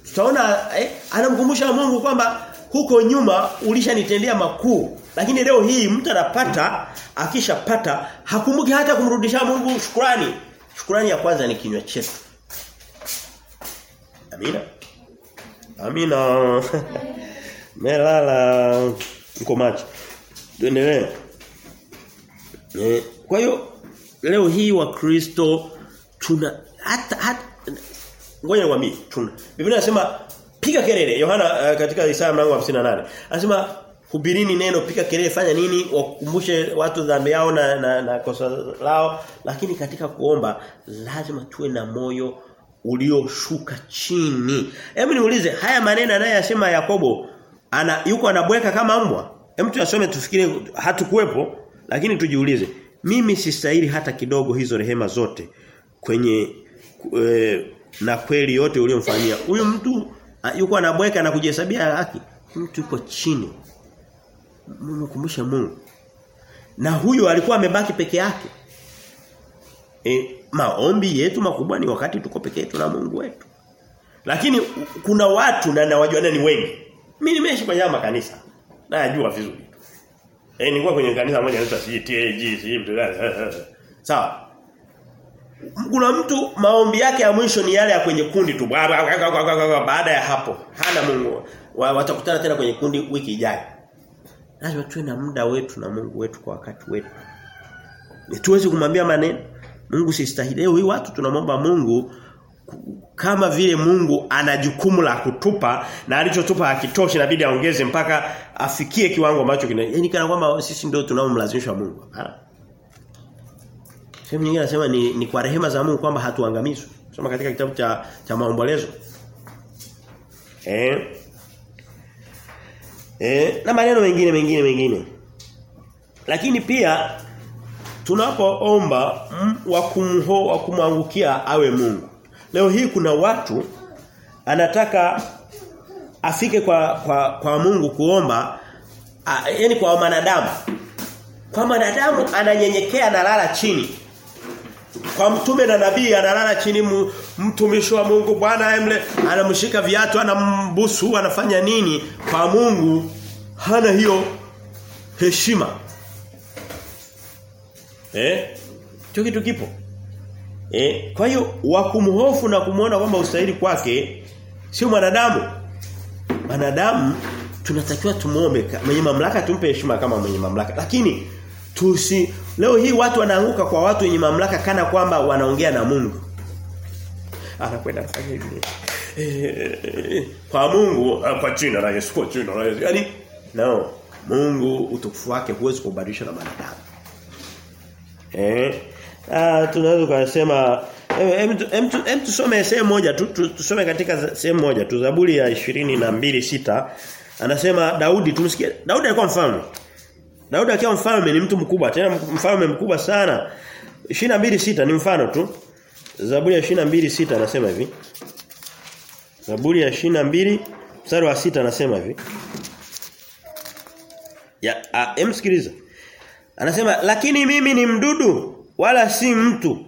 Tutaona eh, anamkumbusha Mungu kwamba huko nyuma ulishanitendea makuu lakini leo hii mtu anapata akishapata hakumbuki hata kumrudisha Mungu shukrani shukrani ya kwanza ni kinywa chetu. Amina? Amina. [laughs] Melala. Uko macho. Tuendelee eh, kwa hiyo leo hii wa Kristo tuna hata, hata ngoja nikwambie tuna. Biblia inasema piga kelele. Yohana uh, katika Isaya mlango wa 58 anasema hubirini neno pika kelele fanya nini wakumbushe watu dhambi yao na, na, na kosa lao. Lakini katika kuomba lazima tuwe na moyo ulioshuka chini. Hebu niulize haya maneno anayosema Yakobo ana yuko anabweka kama mbwa? Hebu tuyasome tufikiri hatukuwepo lakini tujiulize mimi sistahili hata kidogo hizo rehema zote kwenye e, na kweli yote uliyomfanyia huyu mtu yuko anabweka na kujihesabia haki. Mtu yuko chini mkumbushe Mungu na huyo alikuwa amebaki peke yake e, maombi yetu makubwa ni wakati tuko peke yetu na Mungu wetu lakini kuna watu na nawajua ni wengi mimi nimeishi kwenye makanisa najua vizuri Eh nilikuwa kwenye kanisa moja inaitwa CTG. Sawa. Kuna mtu maombi yake ya mwisho ni yale ya kwenye kundi tu. Baada ya hapo hana Mungu. Watakutana tena kwenye kundi wiki ijayo. Lazima tuwe na muda wetu na Mungu wetu kwa wakati wetu. Tuweze kumwambia maneno. Mungu sistahili. Leo hii watu tunamwomba Mungu kama vile Mungu ana jukumu la kutupa na alichotupa hakitoshi inabidi aongeze mpaka afikie kiwango ambacho kina yani kana kwamba sisi ndio tunaomlazimisha Mungu. Hapana. Sehemu nyingine anasema ni, ni kwa rehema za Mungu kwamba hatuangamizwi. Soma katika kitabu cha cha maombolezo. Eh. Eh, na maneno mengine mengine mengine. Lakini pia tunapoomba wa kumho wa kumwangukia awe Mungu. Leo hii kuna watu anataka afike kwa kwa kwa Mungu kuomba a, yani kwa wanadamu. Kwa wanadamu ananyenyekea na lala chini. Kwa mtume na nabii analala chini mtumishi wa Mungu Bwana emle anamshika viatu anambusu anafanya nini kwa Mungu hana hiyo heshima. Eh? Hicho kitu kipo. Eh, kwa hiyo wa kumhofu na kumuona kwamba ustahili kwake sio mwanadamu. mwanadamu tunatakiwa tumuombe mwenye mamlaka tumpe heshima kama mwenye mamlaka. Lakini tusi leo hii watu wanaanguka kwa watu wenye mamlaka kana kwamba wanaongea na Mungu. Anakwenda kufanya hivi. E, kwa Mungu kwa jina la Yesu kwa jina la Yesu. Yaani no, Mungu utukufu wake huwezi kubadilisha na wanadamu. Eh? Ah tunaweza kusema hem tusome sehemu moja tu tusome katika sehemu moja tu Zaburi ya 22:6 anasema Daudi tumsikie Daudi alikuwa mfalme Daudi akiwa mfalme ni mtu mkubwa tena mfalme mkubwa sana 22 sita ni mfano tu Zaburi ya 22 sita anasema hivi Zaburi ya 22 mstari wa sita anasema hivi Ya emsikiliza Anasema lakini mimi ni mdudu wala si mtu.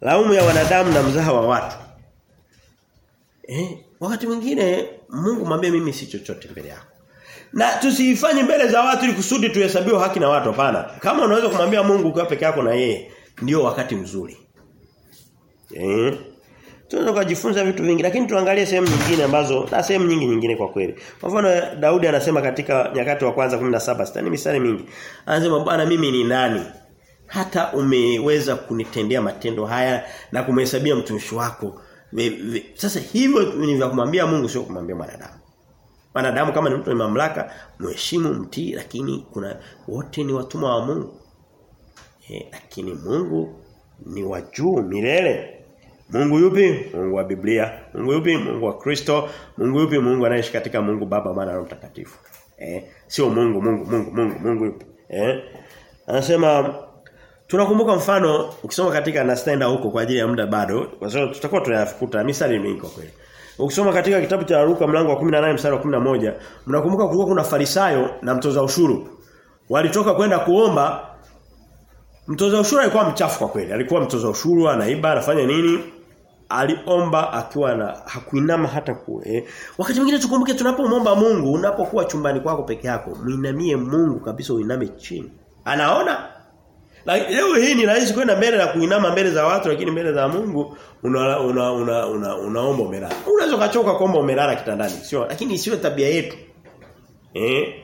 Laumu ya wanadamu na mzaha wa watu. Eh, wakati mwingine Mungu mwambie mimi si chochote mbele yako. Na tusiifanye mbele za watu ili kusudi tuhesabiwe haki na watu hapana. Kama unaweza kumwambia Mungu kwa peke yako na yeye, ndio wakati mzuri. Eh? Tunaweza kujifunza vitu vingi lakini tuangalie sehemu nyingine ambazo na sehemu nyingi nyingine kwa kweli. Kwa mfano Daudi anasema katika nyakati wa kwanza 17 sitani misali mingi. Anasema bwana mimi ni nani? Hata umeweza kunitendea matendo haya na kumhesabia mtumishi wako. Sasa hivyo ni vya kumwambia Mungu sio kumwambia mwanadamu. Wanadamu kama ni mtu mwenye mamlaka, mheshimu mtii lakini kuna wote ni watumwa wa Mungu. E, lakini Mungu ni wa juu milele. Mungu yupi? Mungu wa Biblia. Mungu yupi? Mungu wa Kristo. Mungu yupi? Mungu anaishi katika Mungu Baba, Mwana na Mtakatifu. Eh, sio Mungu, Mungu, Mungu, Mungu, Mungu yupi? Eh? Anasema tunakumbuka mfano ukisoma katika na huko kwa ajili ya muda bado, kwa sababu tutakuwa tunayafukuta misali mingi kwa kweli. Ukisoma katika kitabu cha Luka mlango wa 18 mstari wa 11, mnakumbuka kulikuwa kuna Farisayo na mtoza ushuru. Walitoka kwenda kuomba Mtoza ushuru alikuwa mchafu kwa kweli. Alikuwa mtoza ushuru, anaiba, anafanya nini? Aliomba akiwa na hakuinama hata kule. Wakati mwingine tukumbuke tunapomwomba Mungu, unapokuwa chumbani kwako peke yako, muinamie Mungu kabisa uiname chini. Anaona? Leo hii ni rahisi kwenda mbele na kuinama mbele za watu lakini mbele za Mungu una una una, una unaomba umelala. Unaweza kachoka kuomba umelala kitandani, sio? Lakini sio tabia yetu. Eh?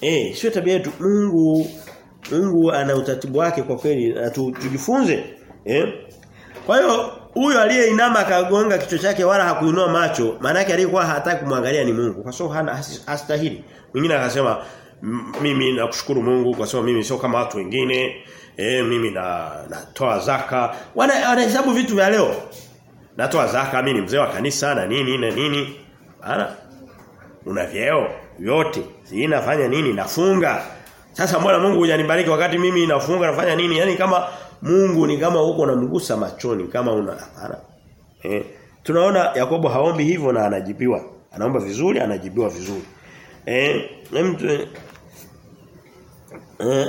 Eh, sio tabia yetu. Mungu Mungu ana utaratibu wake kwa kweli na tujifunze. Eh? Kwa hiyo huyo aliyeinama akagonga kichwa chake wala hakuinua macho, maana yake alikuwa hataki kumwangalia ni Mungu. Kwa sababu hana hastahili. Mwingine akasema mimi nakushukuru Mungu kwa sababu mimi sio kama watu wengine. Eh mimi na natoa zaka. Wana wanahesabu vitu vya leo. Natoa zaka, mimi ni mzee wa kanisa na nini na nini. Bana. Una vyeo vyote. Sinafanya nini? Nafunga. Sasa mbona Mungu hujanibariki wakati mimi nafunga nafanya nini? Yaani kama Mungu ni kama huko unamgusa machoni kama una hapana. Eh, tunaona Yakobo haombi hivyo na anajibiwa. Anaomba vizuri, anajibiwa vizuri. Eh, eh,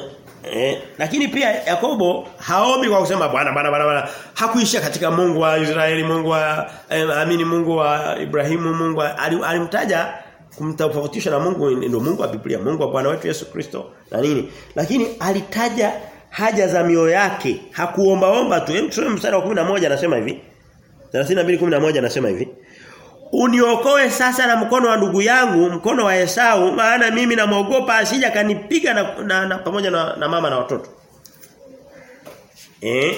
eh, lakini pia Yakobo haombi kwa kusema bwana bwana bwana bwana hakuishia katika Mungu wa Israeli, Mungu wa eh, amini Mungu wa Ibrahimu, Mungu alimtaja kumtofautisha na Mungu ndio Mungu wa Biblia, Mungu wa Bwana wetu Yesu Kristo na nini. Lakini alitaja haja za mioyo yake, hakuomba omba tu. Hem mstari wa 11 anasema hivi. 32:11 anasema hivi. Uniokoe sasa na mkono wa ndugu yangu, mkono wa Esau, maana mimi namwogopa asija kanipiga na, na, na pamoja na, na mama na watoto. Eh?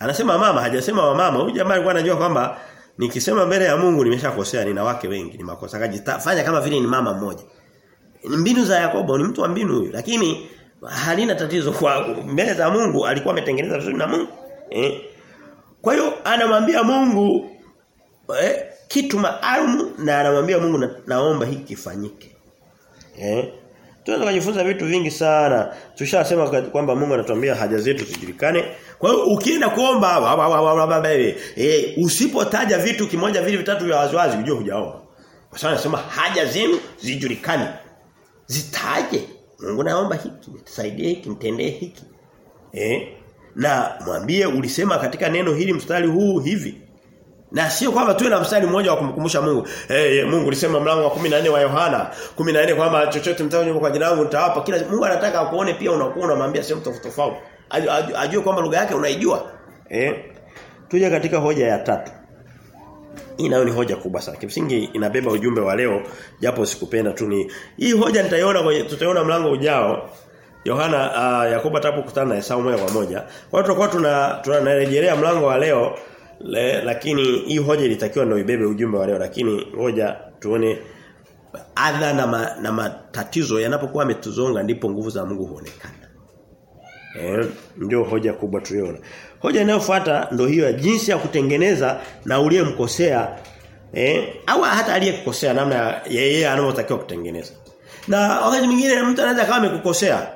Anasema mama, hajasema wa mama. Huyu jamaa alikuwa anajua kwamba nikisema mbele ya Mungu nimeshakosea, nina wake wengi, ni makosa. Kajifanya kama vile ni mama mmoja. Mbinu za Yakobo, ni mtu wa mbinu huyu, lakini halina tatizo kwa mbele za Mungu alikuwa ametengeneza vizuri na Mungu. Eh? Kwa hiyo anamwambia Mungu eh, kitu maalum na anamwambia Mungu na, naomba hiki kifanyike. Eh? Tunaweza kujifunza vitu vingi sana. Tushasema kwamba Mungu anatuambia haja zetu zijulikane. Kwa hiyo ukienda kuomba eh usipotaja vitu kimoja vile vitatu vya waziwazi ujue hujaomba. Kwa sababu anasema haja zenu zijulikane. Zitaje. Mungu naomba hiki, nisaidie hiki, nitendee hiki. Eh? Na mwambie ulisema katika neno hili mstari huu hivi. Na sio kwamba tuwe na mstari mmoja wa kumkumbusha Mungu. Eh hey, Mungu ulisema mlango wa 14 wa Yohana 14 kwamba chochote mtaonyo kwa jina langu nitawapa. Kila Mungu anataka akuone pia unakuwa unamwambia sio tofauti tofauti. Ajue kwamba lugha yake unaijua. Eh? Tuje katika hoja ya tatu. Hii nayo ni hoja kubwa sana. Kimsingi inabeba ujumbe wa leo japo sikupenda tu ni hii hoja nitaiona kwenye tutaiona mlango ujao. Yohana uh, Yakobo atakapokutana na Esau moja kwa moja. Kwa hiyo tutakuwa tuna tunarejelea mlango wa leo Le, lakini hii hoja ilitakiwa ndio ibebe ujumbe wa leo lakini hoja tuone adha na, ma, na matatizo yanapokuwa ametuzonga ndipo nguvu za Mungu huonekana. Eh, ndio hoja kubwa tuliona. Hoja inayofuata ndio hiyo jinsi ya kutengeneza na uliyemkosea eh au hata aliyekukosea namna yeye anayotakiwa kutengeneza. Na wakati mwingine mtu anaweza kama amekukosea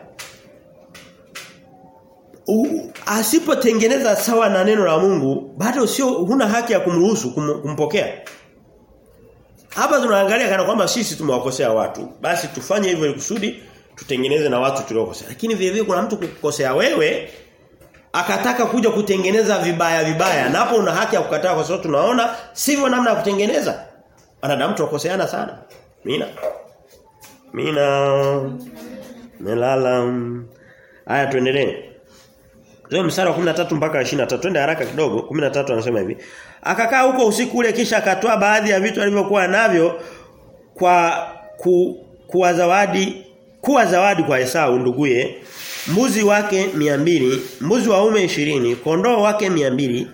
asipotengeneza sawa na neno la Mungu bado sio huna haki ya kumruhusu kum, kumpokea. Hapa tunaangalia kana kwamba sisi tumewakosea watu. Basi tufanye hivyo kusudi tutengeneze na watu tuliokosea. Lakini vile vile kuna mtu kukosea wewe akataka kuja kutengeneza vibaya vibaya. Na hapo una haki ya kukataa kwa sababu tunaona sivyo namna ya kutengeneza. Wanadamu tunakoseana sana. Mina. Mina. Melala. Haya tuendelee. Leo msara wa 13 mpaka 23 twende haraka kidogo. 13 anasema hivi. Akakaa huko usiku ule kisha akatoa baadhi ya vitu alivyokuwa navyo kwa ku, kuwa zawadi kuwa zawadi kwa Esau nduguye mbuzi wake 200, mbuzi waume ishirini kondoo wake 200.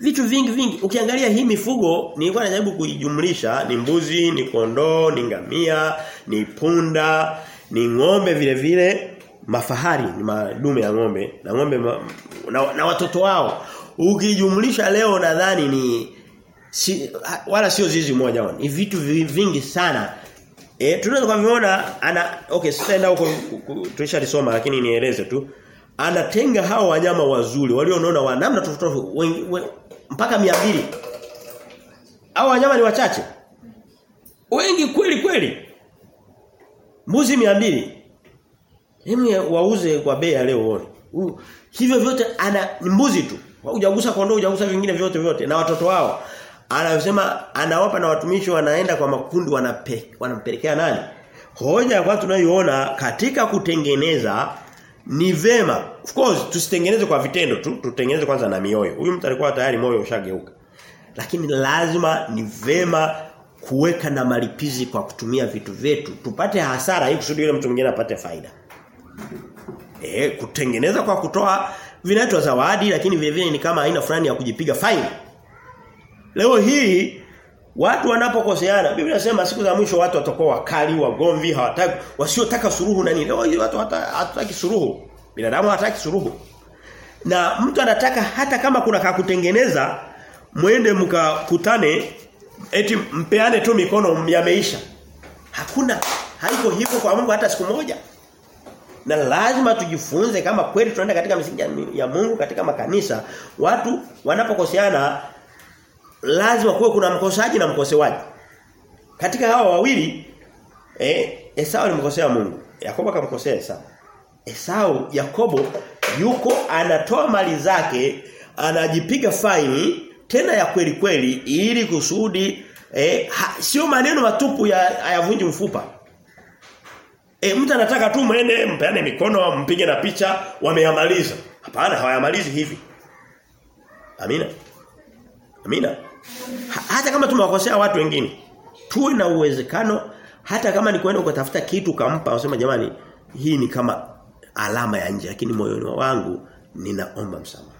vitu vingi vingi. Ukiangalia hii mifugo nilikuwa najaribu kuijumlisha. Ni mbuzi ni kondoo ni ngamia ni punda ni ng'ombe vile vile mafahari ni madume ya ng'ombe na ng'ombe ma, na, na watoto wao. Ukijumlisha leo nadhani ni si, wala sio zizi moja ni vitu vingi sana. E, tunaweza kuviona ana okay sitaenda huko tulishalisoma lakini nieleze tu. Anatenga hao wanyama wazuri walionona wa namna tofauti mpaka 200 hao wanyama ni wachache? Wengi kweli kweli. Mbuzi 200 Hemu wauze kwa bei ya leo uone. Hivyo vyote ana mbuzi tu. Hujagusa kondoo, hujagusa vingine vyote vyote na watoto wao. Anasema anawapa na watumishi wanaenda kwa makundi wanape, wanampelekea nani? Hoja ya kwanza tunayoiona katika kutengeneza ni vema. Of course tusitengeneze kwa vitendo tu, tutengeneze kwanza na mioyo. Huyu mtu alikuwa tayari moyo ushageuka. Lakini lazima ni vema kuweka na malipizi kwa kutumia vitu vyetu. Tupate hasara ili kusudi yule mtu mwingine apate faida. Eh kutengeneza kwa kutoa vinaitwa zawadi lakini vile vile ni kama aina fulani ya kujipiga faini. Leo hii watu wanapokoseana Biblia inasema siku za mwisho watu watakuwa wakali, wagomvi, hawataki wasiotaka suruhu na nini. Leo hii watu hawataki suruhu. Binadamu hawataki suruhu. Na mtu anataka hata kama kuna kakutengeneza mwende mkakutane eti mpeane tu mikono yameisha. Hakuna haiko hivyo kwa Mungu hata siku moja. Na lazima tujifunze kama kweli tunaenda katika misingi ya Mungu katika makanisa, watu wanapokoseana lazima kuwe kuna mkosaji na mkosewaji. Katika hawa wawili eh Esau alimkosea Mungu, Yakobo akamkosea Esau. Esau Yakobo yuko anatoa mali zake, anajipiga faini tena ya kweli kweli ili kusudi eh sio maneno matupu ya hayavunji mfupa. E, mtu anataka tu mwende mpeane mikono mpige na picha wameyamaliza. Hapana hawayamalizi hivi. Amina. Amina. Hata kama tumewakosea watu wengine tuwe na uwezekano hata kama ni kwenda ukatafuta kitu kampa usema jamani hii ni kama alama ya nje lakini moyoni wangu ninaomba msamaha.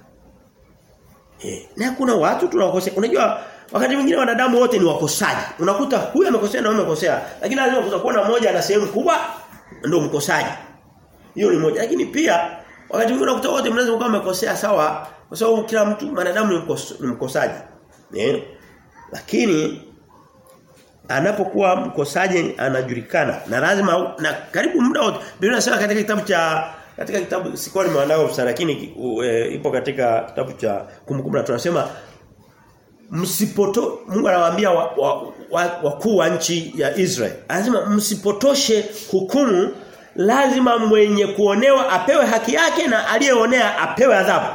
Eh, na kuna watu tunawakosea. Unajua wakati mwingine wanadamu wote ni wakosaji. Unakuta huyu amekosea na huyu amekosea, lakini lazima kutakuwa na mmoja ana sehemu kubwa ndio mkosaji. Hiyo ni moja. Lakini pia wakati mwingine unakuta wote mnaweza kuwa mmekosea sawa kwa sababu kila mtu mwanadamu ni, mkos, ni mkosaji. Eh? Lakini anapokuwa mkosaji anajulikana na lazima na karibu muda wote Biblia inasema katika kitabu cha katika kitabu sikuwa nimeandaa ofisa lakini e, ipo katika kitabu cha kumbukumbu la tunasema msipoto Mungu anawaambia wa, wa, wa, wa nchi ya Israel Lazima msipotoshe hukumu lazima mwenye kuonewa apewe haki yake na aliyeonea apewe adhabu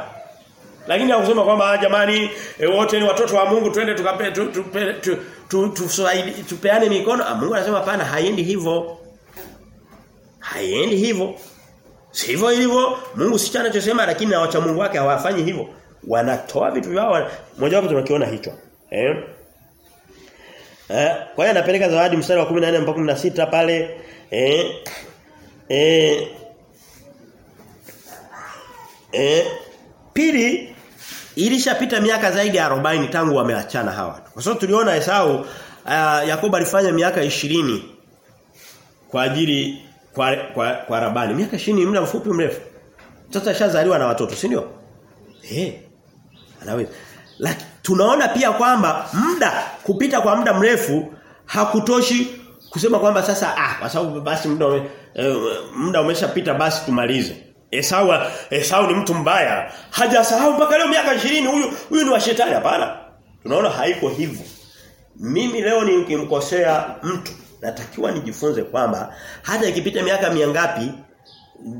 lakini hakusema kwamba jamani e, wote ni watoto wa Mungu twende tukape tu, tu, tu, tu, tu, tu, tupeane mikono Mungu anasema hapana haiendi hivyo haiendi hivyo Sivyo ilivyo Mungu si anachosema lakini na wacha Mungu wake hawafanyi hivyo. Wanatoa vitu vyao moja wapo tunakiona hicho. Eh? Eh, kwa hiyo anapeleka zawadi mstari wa 14 mpaka 16 pale eh eh eh pili ilishapita miaka zaidi ya 40 tangu wameachana hawa. Kwa sababu tuliona Esau uh, Yakobo alifanya miaka 20 kwa ajili kwa kwa, kwa Rabani. Miaka 20 muda mfupi mrefu. Mtoto ashazaliwa na watoto, si ndio? Eh. Anaweza. Lakini tunaona pia kwamba muda kupita kwa muda mrefu hakutoshi kusema kwamba sasa ah kwa sababu basi muda eh, muda umeshapita basi tumalize. Esau Esau ni mtu mbaya. Hajasahau mpaka leo miaka 20 huyu huyu ni wa shetani hapana. Tunaona haiko hivyo. Mimi leo nikimkosea mtu natakiwa nijifunze kwamba hata ikipita miaka miangapi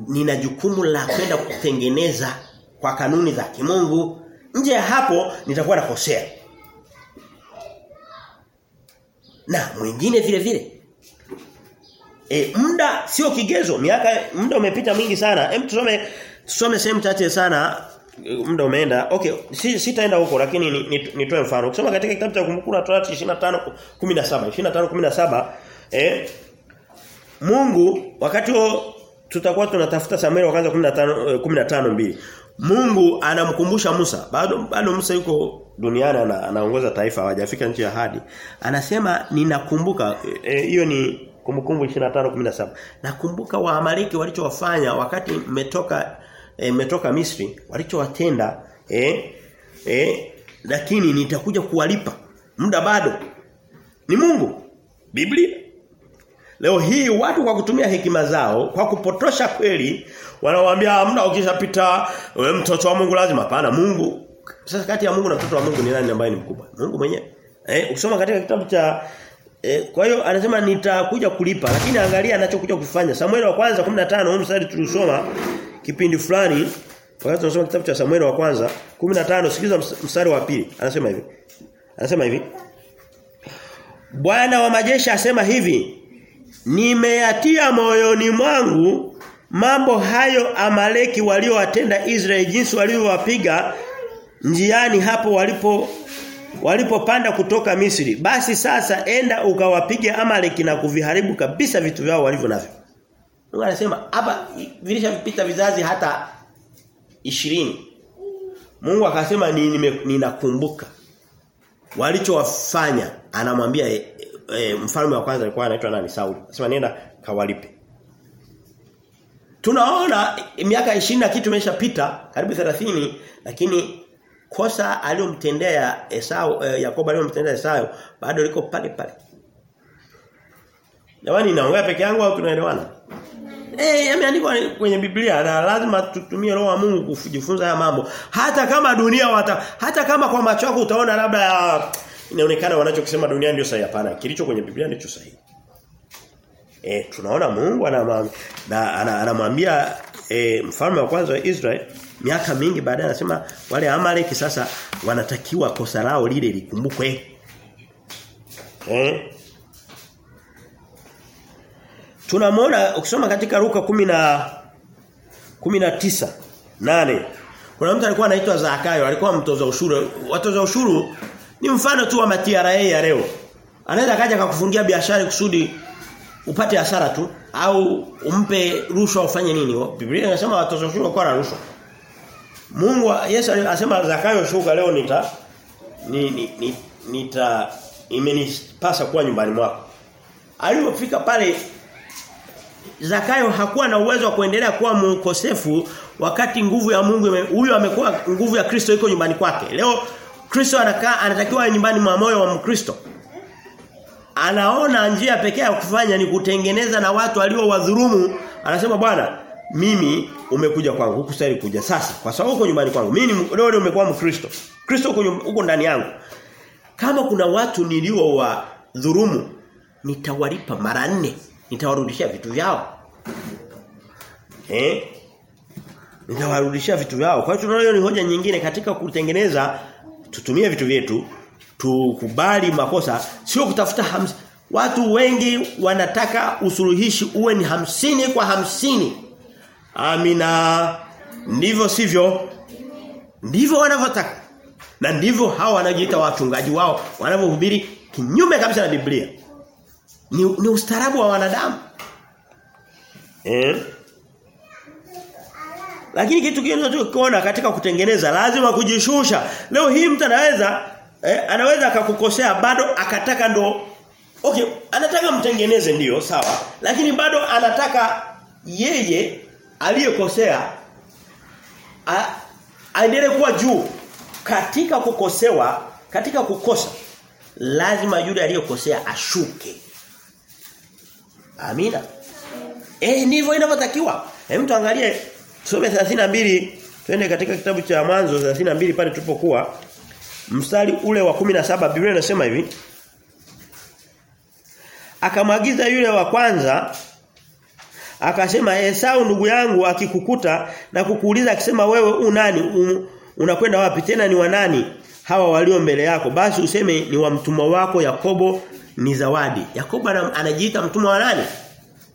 nina jukumu la kwenda kutengeneza kwa kanuni za kimungu nje ya hapo nitakuwa nakosea. Na mwingine vile vile. E, muda sio kigezo. Miaka muda umepita mingi sana. Hem tusome tusome sehemu chache sana. Muda umeenda. Okay si, sitaenda huko lakini nitoe ni, ni mfano. Ukisoma katika kitabu cha kumbukumbu la Torati 25 17 25 17 eh Mungu wakati huo tutakuwa tunatafuta Samuel wakaanza 15 15 mbili Mungu anamkumbusha Musa. Bado bado Musa yuko duniani ana, anaongoza taifa hawajafika nchi ya hadi anasema ninakumbuka hiyo e, ni kumbukumbu 25:17 nakumbuka waamaleki walichowafanya wakati mmetoka mmetoka e, Misri walichowatenda eh eh lakini nitakuja kuwalipa. Muda bado. Ni Mungu. Biblia Leo hii watu kwa kutumia hekima zao kwa kupotosha kweli wanawaambia hamna ukishapita wewe mtoto wa Mungu lazima. Pana Mungu. Sasa kati ya Mungu na mtoto wa Mungu ni nani ambaye ni mkubwa? Mungu mwenyewe. Eh ukisoma katika kitabu cha eh, kwa hiyo anasema nitakuja kulipa lakini angalia anachokuja kufanya. Samuel wa kwanza 15 huu mstari tulisoma kipindi fulani. Wakati tunasoma kitabu cha Samuel wa kwanza 15 sikiza mstari wa pili. Anasema hivi. Anasema hivi. Bwana wa majeshi asema hivi nimeyatia moyoni mwangu mambo hayo amaleki waliowatenda Israeli jinsi walivyowapiga njiani hapo walipo walipopanda kutoka Misri. Basi sasa enda ukawapige amaleki na kuviharibu kabisa vitu vyao walivyo navyo. Mungu anasema hapa vilishapita vizazi hata ishirini. Mungu akasema ninakumbuka. Walichowafanya anamwambia e, mfalme wa kwanza alikuwa anaitwa nani Sauli. Anasema nenda kawalipe. Tunaona miaka 20 na kitu imeshapita karibu 30 lakini kosa aliyomtendea Esau e, Yakobo aliyomtendea Esau bado liko pale pale. Jamani naongea peke yangu au tunaelewana? Eh yameandikwa kwenye Biblia na lazima tutumie roho wa Mungu kujifunza haya mambo. Hata kama dunia wata, hata kama kwa macho yako utaona labda inaonekana wanachokisema dunia ndio sahihi hapana. Kilicho kwenye Biblia ndicho sahihi. e, tunaona Mungu anamwambia e, mfalme wa kwanza wa Israel miaka mingi baadaye anasema wale Amaleki sasa wanatakiwa kosa lao lile likumbukwe. Eh? Tunamwona ukisoma katika Luka 10 na 19 nane kuna mtu alikuwa anaitwa Zakayo alikuwa mtoza ushuru watoza ushuru ni mfano tu wa TRA ya leo. Anaweza akaja akakufungia biashara kusudi upate hasara tu au umpe rushwa ufanye nini. Biblia inasema watoza ushuru kwa rushwa. Mungu Yesu anasema Zakayo shuka leo nita ni, ni, ni nita imenipasa kuwa nyumbani mwako. Alipofika pale Zakayo hakuwa na uwezo wa kuendelea kuwa mkosefu wakati nguvu ya Mungu huyo amekuwa nguvu ya Kristo iko nyumbani kwake. Leo Kristo anakaa anatakiwa nyumbani mwa moyo wa Mkristo. Anaona njia pekee ya kufanya ni kutengeneza na watu walio wadhulumu. Anasema Bwana, mimi umekuja kwangu, hukustahili kuja sasa kwa sababu uko nyumbani kwangu. Mimi leo leo umekuwa Mkristo. Kristo uko uko ndani yangu. Kama kuna watu nilio wa dhulumu, nitawalipa mara nne nitawarudishia vitu vyao. Eh? Nitawarudishia vitu vyao. Kwa hiyo tunaona ni hoja nyingine katika kutengeneza tutumie vitu vyetu, tukubali makosa, sio kutafuta hams, Watu wengi wanataka usuluhishi uwe ni hamsini kwa hamsini. Amina. Ndivyo sivyo? Ndivyo wanavyotaka. Na ndivyo hawa wanajiita wachungaji wao wanavyohubiri kinyume kabisa na Biblia. Ni, ni ustaarabu wa wanadamu. Eh? Lakini kitu tukiona katika kutengeneza lazima kujishusha. Leo hii mtu anaweza eh, anaweza akakukosea bado akataka ndo Okay, anataka mtengeneze ndiyo sawa. Lakini bado anataka yeye aliyekosea aendelee kuwa juu katika kukosewa, katika kukosa. Lazima yule aliyekosea ashuke. Amina. Eh ndivyo inavyotakiwa. Hem tuangalie tusome 32 twende katika kitabu cha mwanzo 32 pale tulipokuwa. Mstari ule wa 17 Biblia inasema hivi. Akamwagiza yule wa kwanza akasema Esau ndugu yangu akikukuta na kukuuliza akisema wewe unani un, unakwenda wapi? Tena ni wanani hawa walio mbele yako. Basi useme ni wa mtumwa wako Yakobo ni zawadi. Yakobo anajiita mtumwa wa nani?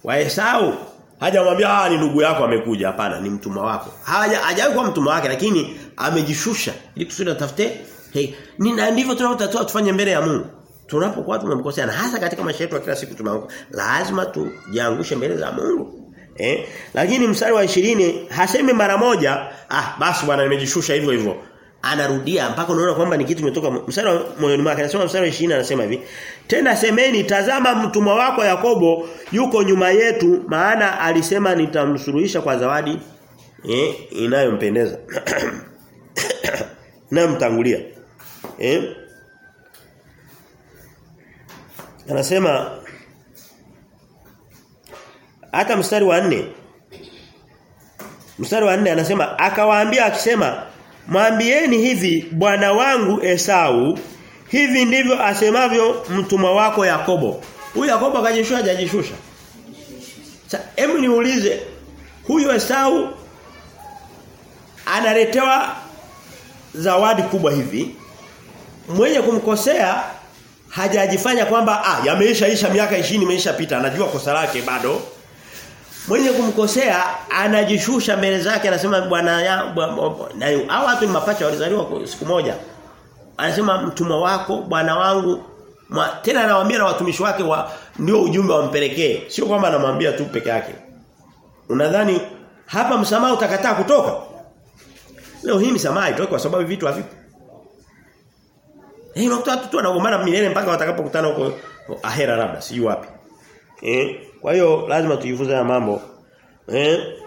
Wa Esau hajamwambia ah ni ndugu yako amekuja. Hapana ni mtumwa wako. Haja hajawahi kuwa mtumwa wake lakini amejishusha ili kusudi atafute hey ni na ndivyo tunavyotatua tufanye mbele ya Mungu. Tunapokuwa tumemkosea na hasa katika maisha yetu kila siku tumeanguka lazima tujiangushe mbele za Mungu eh? Lakini mstari wa 20 hasemi mara moja ah basi bwana nimejishusha hivyo hivyo anarudia mpaka unaona kwamba ni kitu kimetoka mstari wa moyoni mwake. Anasema mstari wa 20 anasema hivi tena semeni tazama mtumwa wako Yakobo yuko nyuma yetu maana alisema nitamsuluhisha kwa zawadi eh inayompendeza [coughs] namtangulia eh. Anasema hata mstari wa 4 mstari wa 4 anasema akawaambia akisema mwambieni hivi bwana wangu Esau hivi ndivyo asemavyo mtumwa wako Yakobo. Huyu Yakobo akajishusha hajajishusha. Sasa hebu niulize huyu Esau analetewa zawadi kubwa hivi? Mwenye kumkosea hajajifanya kwamba ah yameisha isha miaka 20 imeisha pita anajua kosa lake bado mwenye kumkosea anajishusha mbele zake anasema bwana na hao watu ni mapacha walizaliwa siku moja. Anasema mtumwa wako bwana wangu ma, tena anawaambia na watumishi wake wa ndio ujumbe wampelekee. Sio kwamba anamwambia tu peke yake. Unadhani hapa msamaha utakataa kutoka? Leo hii msamaha itoke kwa sababu vitu havipo. Eh unakuta watu tu wanagombana milele mpaka watakapokutana huko ahera labda sijui wapi. Eh kwa hiyo lazima tujifunze na mambo. Eh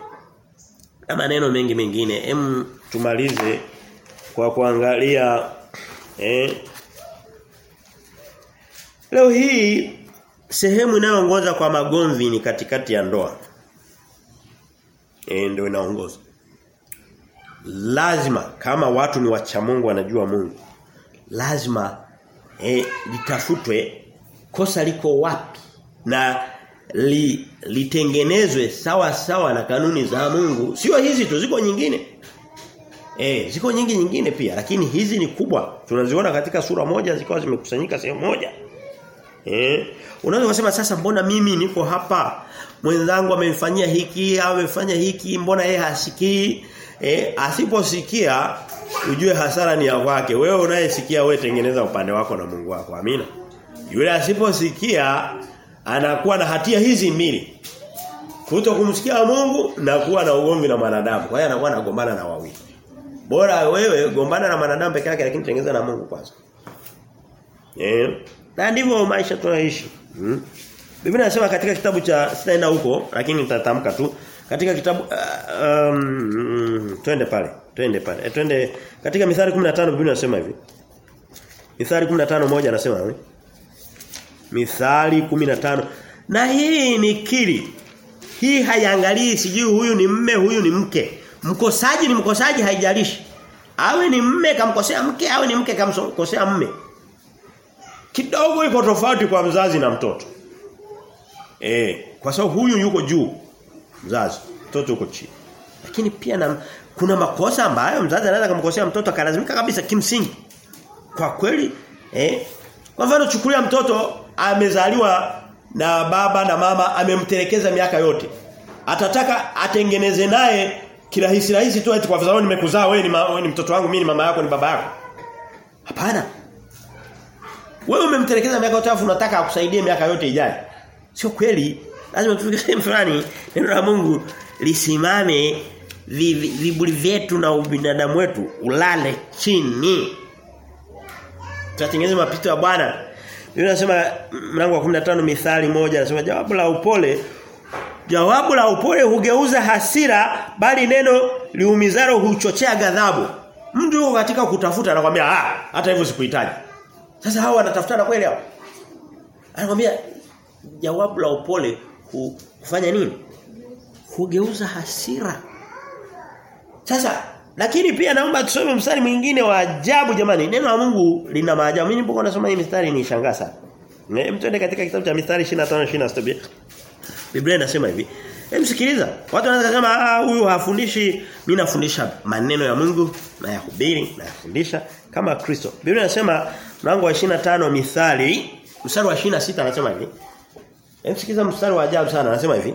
na maneno mengi mengine. em tumalize kwa kuangalia eh Leo hii sehemu inayoongoza kwa magomvi ni katikati ya ndoa. Eh ndio inaongoza. Lazima kama watu ni wacha Mungu wanajua Mungu lazima eh, litafutwe kosa liko wapi na li, litengenezwe sawa sawa na kanuni za Mungu sio hizi tu ziko nyingine eh ziko nyingi nyingine pia lakini hizi ni kubwa tunaziona katika sura moja zikawa zimekusanyika sehemu moja Eh? Unaweza kusema sasa mbona mimi niko hapa? Mwenzangu amefanyia hiki, amefanya hiki, mbona yeye hasikii? Eh, asiposikia ujue hasara ni ya kwake. Wewe unayesikia wewe tengeneza upande wako na Mungu wako. Amina. Yule asiposikia anakuwa na hatia hizi mbili. Kuto kumsikia Mungu na kuwa na ugomvi na mwanadamu. Kwa hiyo anakuwa anagombana na wawili. Bora wewe gombana na mwanadamu peke yake lakini tengeneza na Mungu kwanza. Eh. Na ndivyo maisha tunaishi. Hmm. Biblia inasema katika kitabu cha sitaenda huko lakini nitatamka tu katika kitabu uh, um, twende pale twende pale e, twende katika Mithali 15 Biblia inasema hivi Mithali 15 moja anasema hivi Mithali 15 na hii ni kili. hii haiangalii sijui huyu ni mme huyu ni mke. Mkosaji ni mkosaji haijalishi. Awe ni mme kamkosea mke awe ni mke kamkosea mme. Kidogo iko tofauti kwa mzazi na mtoto. Eh kwa sababu huyu yuko juu mzazi. Mtoto yuko chini. Lakini pia na kuna makosa ambayo mzazi anaweza kumkosea mtoto akalazimika kabisa kimsingi. Kwa kweli eh kwa mfano chukulia mtoto amezaliwa na baba na mama amemtelekeza miaka yote. Atataka atengeneze naye kirahisi rahisi tu kwa sababu nimekuzaa wewe ni, ma, we, ni mtoto wangu mimi ni mama yako ni baba yako. Hapana. Wewe umemtelekeza miaka yote afu unataka akusaidie miaka yote ijayo. Sio kweli. Lazima tufike sehemu fulani neno la Mungu lisimame viburi vyetu na ubinadamu wetu ulale chini. Tutatengeneza mapito ya Bwana Biblia inasema mlango wa 15 mithali moja anasema jawabu la upole jawabu la upole hugeuza hasira bali neno liumizaro huchochea ghadhabu. Mtu yuko katika kutafuta anakuambia ah hata hivyo sikuhitaji. Sasa hawa wanatafutana kweli hao? Anakuambia jawabu la upole hufanya nini? Hugeuza hasira. Sasa lakini pia naomba tusome mstari mwingine wa ajabu jamani. Neno la Mungu lina maajabu. Mimi nilipokuwa nasoma hii mstari nishangaa sana. Mtende katika kitabu cha mistari 25 26 Biblia inasema hivi. Hebu sikiliza. Watu wanaweza kusema ah huyu hafundishi, mimi nafundisha maneno ya Mungu na ya kuhubiri na yafundisha kama Kristo. Biblia inasema mlango wa 25 mithali mstari wa 26 anasema hivi. Hebu sikiliza mstari wa ajabu sana anasema hivi.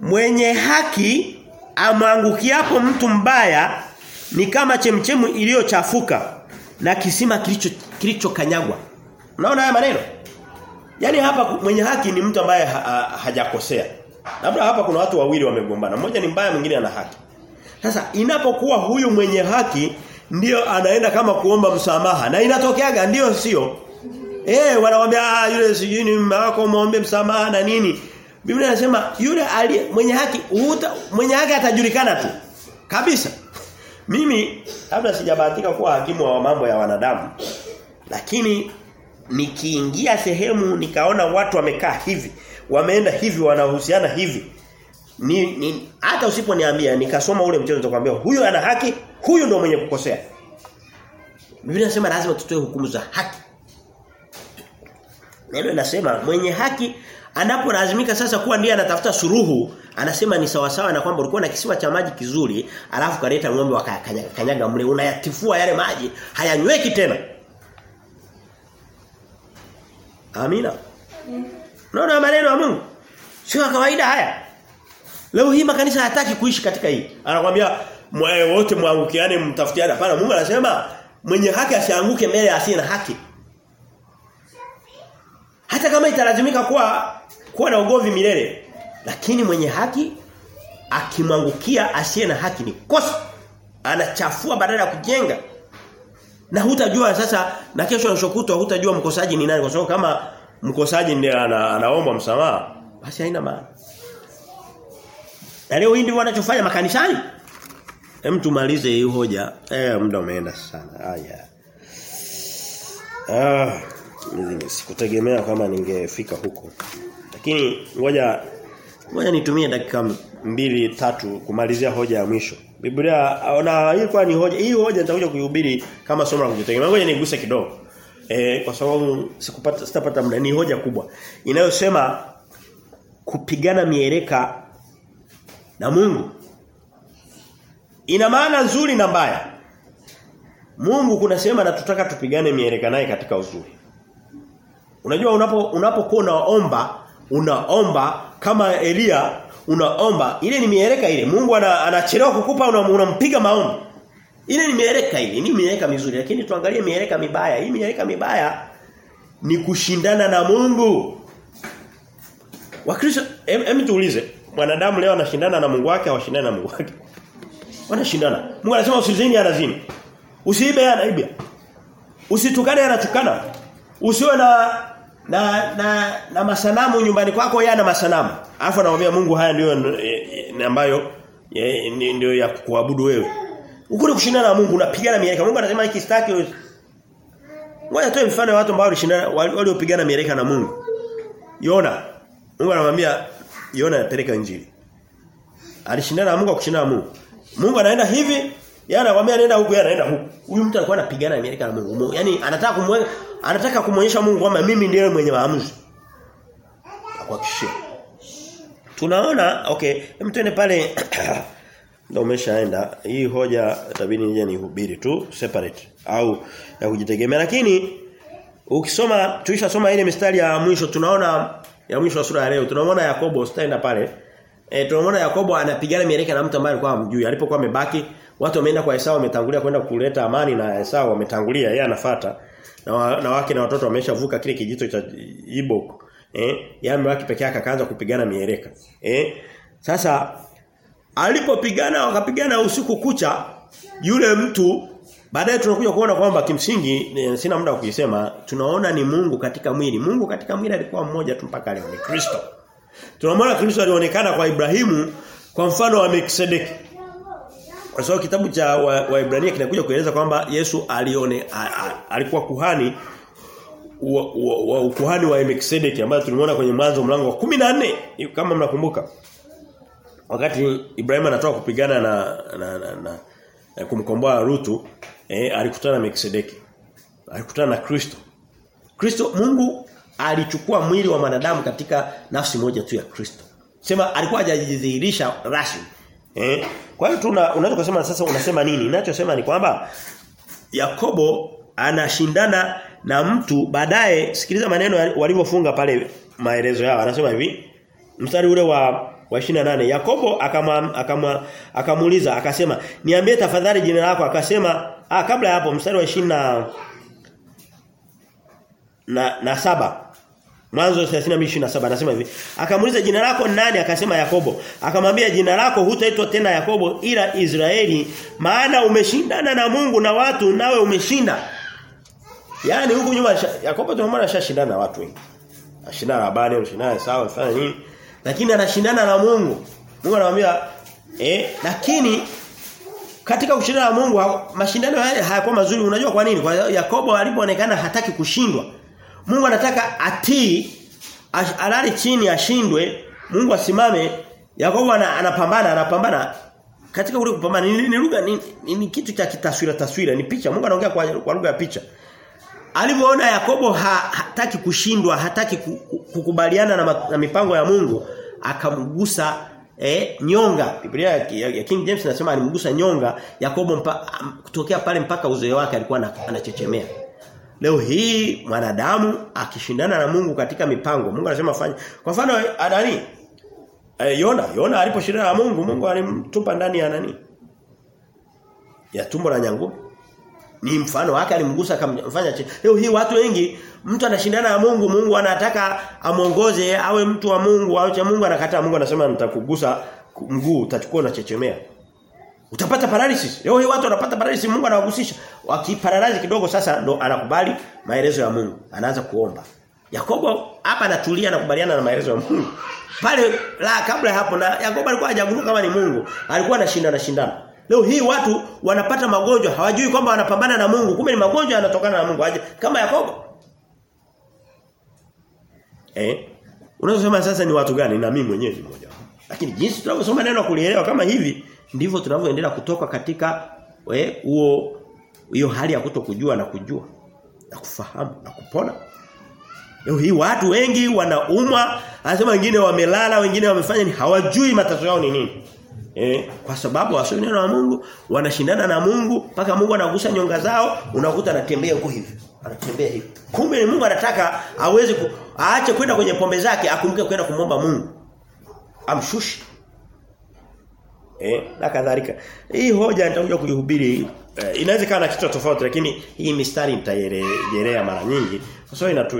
Mwenye haki amwangukiapo mtu mbaya ni kama chemchemu iliyochafuka na kisima kilicho kilichokanyagwa. Unaona haya maneno? Yaani hapa mwenye haki ni mtu ambaye ha, ha, hajakosea. Labda hapa kuna watu wawili wamegombana. Mmoja ni mbaya mwingine ana haki. Sasa inapokuwa huyu mwenye haki ndio anaenda kama kuomba msamaha na inatokeaga ndio sio? Eh wanamwambia ah yule sijui ni wako muombe msamaha na nini? Biblia inasema yule aliye mwenye haki uta, mwenye haki atajulikana tu. Kabisa. Mimi kabla sijabahatika kuwa hakimu wa mambo ya wanadamu. Lakini nikiingia sehemu nikaona watu wamekaa hivi, wameenda hivi wanahusiana hivi. Ni, ni hata usiponiambia nikasoma ule mchezo nitakwambia huyu ana haki, huyu ndio mwenye kukosea. Biblia inasema lazima tutoe hukumu za haki. Neno linasema mwenye haki anapolazimika sasa kuwa ndiye anatafuta suruhu anasema ni sawa sawa na kwamba ulikuwa na kisiwa cha maji kizuri alafu kaleta ng'ombe wakakanyaga mle unayatifua yale maji hayanyweki tena. Amina. Unaona maneno ya Mungu? Sio kawaida haya. Leo hii makanisa hayataki kuishi katika hii. Anakuambia mwae wote mwangukiane mtafutiane. Hapana Mungu anasema mwenye haki asianguke mbele asiye na haki. Hata kama italazimika kuwa kuwa na ugomvi milele lakini mwenye haki akimwangukia asiye na haki ni kosa. Anachafua badala ya kujenga. Na hutajua sasa na kesho nashokutwa hutajua mkosaji ni nani kwa sababu kama mkosaji ndiye ana, anaomba msamaha basi haina maana. Na leo hii ndio wanachofanya makanisani. Hem tumalize hii hoja. Eh muda umeenda sana. Haya. Ah sikutegemea kama ningefika huko lakini ngoja ngoja nitumie dakika mbili tatu kumalizia hoja ya mwisho. Biblia na hii kwa ni hoja hii hoja nitakuja kuihubiri kama somo la kujitegemea ngoja niguse kidogo. Eh kwa sababu sikupata sitapata muda. Ni hoja kubwa. Inayosema kupigana mieleka na Mungu. Ina maana nzuri na mbaya. Mungu kuna sema anatutaka tupigane mieleka naye katika uzuri. Unajua unapo unapokuwa unaomba, unaomba kama Elia unaomba ile ni mieleka ile. Mungu anachelewa kukupa unampiga una maombi. Ile ni mieleka ile, ni mieleka mizuri lakini tuangalie mieleka mibaya. Hii mieleka mibaya ni kushindana na Mungu. Wakristo hem tuulize, mwanadamu leo anashindana na Mungu wake au anashindana na Mungu wake? Wanashindana. Mungu anasema usizini anazini. Usiibe anaibia Usitukane anatukana. Usiwe na na na, na masanamu nyumbani kwako yana ana masanamu. Alafu anamwambia Mungu haya ndio e, ambayo e, ndio ya kuabudu wewe. Ukule kushindana na Mungu unapigana mieleka. Mungu anasema hiki sitaki. Ngoja toe mfano wa watu ambao walishindana waliopigana mieleka na Mungu. Yona. Mungu anamwambia Yona apeleka injili. Alishindana na Mungu akushindana na Mungu. Mungu anaenda hivi, yeye anakuambia nenda huku, yeye anaenda huku. Huyu mtu alikuwa anapigana Amerika na Mungu. Yaani anataka kumwe, anataka kumuonyesha Mungu kwamba mimi ndiye mwenye maamuzi. Akuhakikishia. Tunaona okay, hem tuende pale [clears throat] ndio umeshaenda. Hii hoja tabini nje nihubiri tu separate au ya kujitegemea lakini ukisoma tulishasoma ile mistari ya mwisho tunaona ya mwisho wa sura ya leo tunaona Yakobo sitaenda pale E, tunamwona Yakobo anapigana mieleka na mtu ambaye alikuwa hamjui. Alipokuwa amebaki, watu wameenda kwa Esau wametangulia kwenda kuleta amani na Esau wametangulia, yeye anafuata. Na, wa, na wake na watoto wameshavuka kile kijito cha Ibok. Eh, yeye wake peke yake akaanza kupigana mieleka. Eh? Sasa alipopigana wakapigana usiku kucha yule mtu baadaye tunakuja kuona kwamba kimsingi sina muda wa kuisema tunaona ni Mungu katika mwili. Mungu katika mwili alikuwa mmoja tu mpaka leo ni Kristo. Tunamwona Kristo alionekana kwa Ibrahimu kwa mfano wa Melkisedeki. Kwa sababu kitabu cha Waibrania wa kinakuja kueleza kwamba Yesu alione a, a, alikuwa kuhani wa, wa, wa ukuhani wa Melchizedek ambayo tulimuona kwenye mwanzo mlango wa 14 kama mnakumbuka. Wakati Ibrahim anatoka kupigana na na, na, na, na kumkomboa Rutu eh, alikutana na Melchizedek. Alikutana na Kristo. Kristo Mungu alichukua mwili wa mwanadamu katika nafsi moja tu ya Kristo. Sema alikuwa hajajidhihirisha rasmi. Eh? Kwa hiyo tuna unaweza kusema sasa unasema nini? Ninachosema ni kwamba Yakobo anashindana na mtu baadaye sikiliza maneno walivyofunga pale maelezo yao. Anasema hivi mstari ule wa wa 28 Yakobo akama akama akamuuliza akasema niambie tafadhali jina lako akasema ah kabla ya hapo mstari wa 20 na na saba Mwanzo 32:27 anasema hivi. Akamuuliza jina lako nani? Akasema Yakobo. Akamwambia jina lako hutaitwa tena Yakobo ila Israeli, maana umeshindana na Mungu na watu nawe umeshinda. Yaani huku nyuma Yakobo tunamwona ashashindana na watu wengi. Ashindana na Labani, ashindana na Esau, afanya nini? Lakini anashindana na Mungu. Mungu anamwambia eh lakini katika kushindana na Mungu mashindano haya hayakuwa mazuri. Unajua kwa nini? Kwa Yakobo alipoonekana hataki kushindwa. Mungu anataka atii alali chini ashindwe. Mungu asimame. Yakobo anapambana anapambana. Katika ule kupambana ni, ni lugha ni, ni, ni kitu cha kitaswira taswira. Ni picha. Mungu anaongea kwa, kwa lugha ya picha. Alipoona Yakobo ha, hataki kushindwa hataki kukubaliana na, na mipango ya Mungu akamgusa eh, nyonga. Biblia ya, ya, ya King James inasema alimgusa nyonga Yakobo mpa, kutokea pale mpaka uzee wake alikuwa anachechemea Leo hii mwanadamu akishindana na Mungu katika mipango, Mungu anasema fanya. Kwa mfano nani? E, Yona, Yona aliposhindana na Mungu, Mungu alimtupa ndani ya nani? Ya tumbo la nyangu. Ni mfano wake alimgusa akamfanya Leo hii watu wengi mtu anashindana na Mungu, Mungu anataka amuongoze awe mtu wa Mungu, awe cha Mungu anakataa Mungu anasema nitakugusa mguu utachukua na chechemea. Utapata paralysis. Leo hii watu wanapata paralysis Mungu anawagusisha. Wakiparalyze kidogo sasa ndo anakubali maelezo ya Mungu. Anaanza kuomba. Yakobo hapa anatulia na kubaliana na maelezo ya Mungu. Pale la kabla hapo na Yakobo alikuwa hajagundua kama ni Mungu. Alikuwa anashinda na shindana. Leo hii watu wanapata magonjwa hawajui kwamba wanapambana na Mungu. Kumbe ni magonjwa yanatokana na Mungu. Aje kama Yakobo. Eh? Unasema sasa ni watu gani na mimi mwenyewe mmoja. Lakini jinsi tunavyosoma neno kulielewa kama hivi ndivyo tunavyoendelea kutoka katika huo hiyo hali ya kutokujua na kujua na kufahamu na kupona. Leo hii watu wengi wanaumwa, anasema wengine wamelala, wengine wamefanya ni hawajui matatizo yao ni nini. Eh, kwa sababu wasio neno wa Mungu wanashindana na Mungu mpaka Mungu anagusa nyonga zao unakuta anatembea huko hivi anatembea hivi kumbe Mungu anataka aweze ku, aache kwenda kwenye pombe zake akumbuke kwenda kumomba Mungu amshushi eh na kadhalika. Hii hoja nitakuja kuihubiri eh, inaweza kuwa na kitu tofauti lakini hii mistari nitaielea mara nyingi. Kwa sababu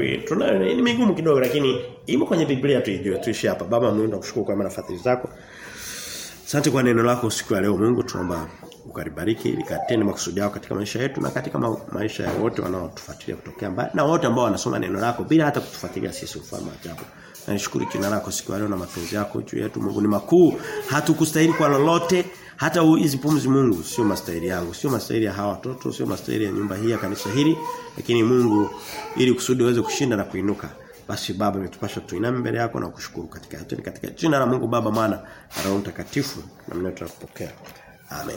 ni migumu kidogo lakini imo kwenye Biblia tuijue tuishi hapa. Baba Mungu nakushukuru kwa nafasi zako. Asante kwa neno lako siku ya leo Mungu. Tunaomba ukaribariki likatende makusudi yako katika maisha yetu na katika ma maisha ya wote wanaotufuatilia kutokea mbali na wote ambao wanasoma neno lako bila hata kutufuatilia sisi ufalme wa ajabu. Na nishukuru jina lako siku ya leo na mapenzi yako juu yetu. Mungu ni makuu. Hatukustahili kwa lolote. Hata hizi pumzi Mungu sio mastahili yangu, sio mastahili ya hawa watoto, sio mastahili ya nyumba hii ya kanisa hili, lakini Mungu ili kusudi uweze kushinda na kuinuka basi baba umetupasha tuiname mbele yako na kushukuru katika yote. Katika jina la Mungu baba maana na Roho Mtakatifu na mnayo tunapokea amen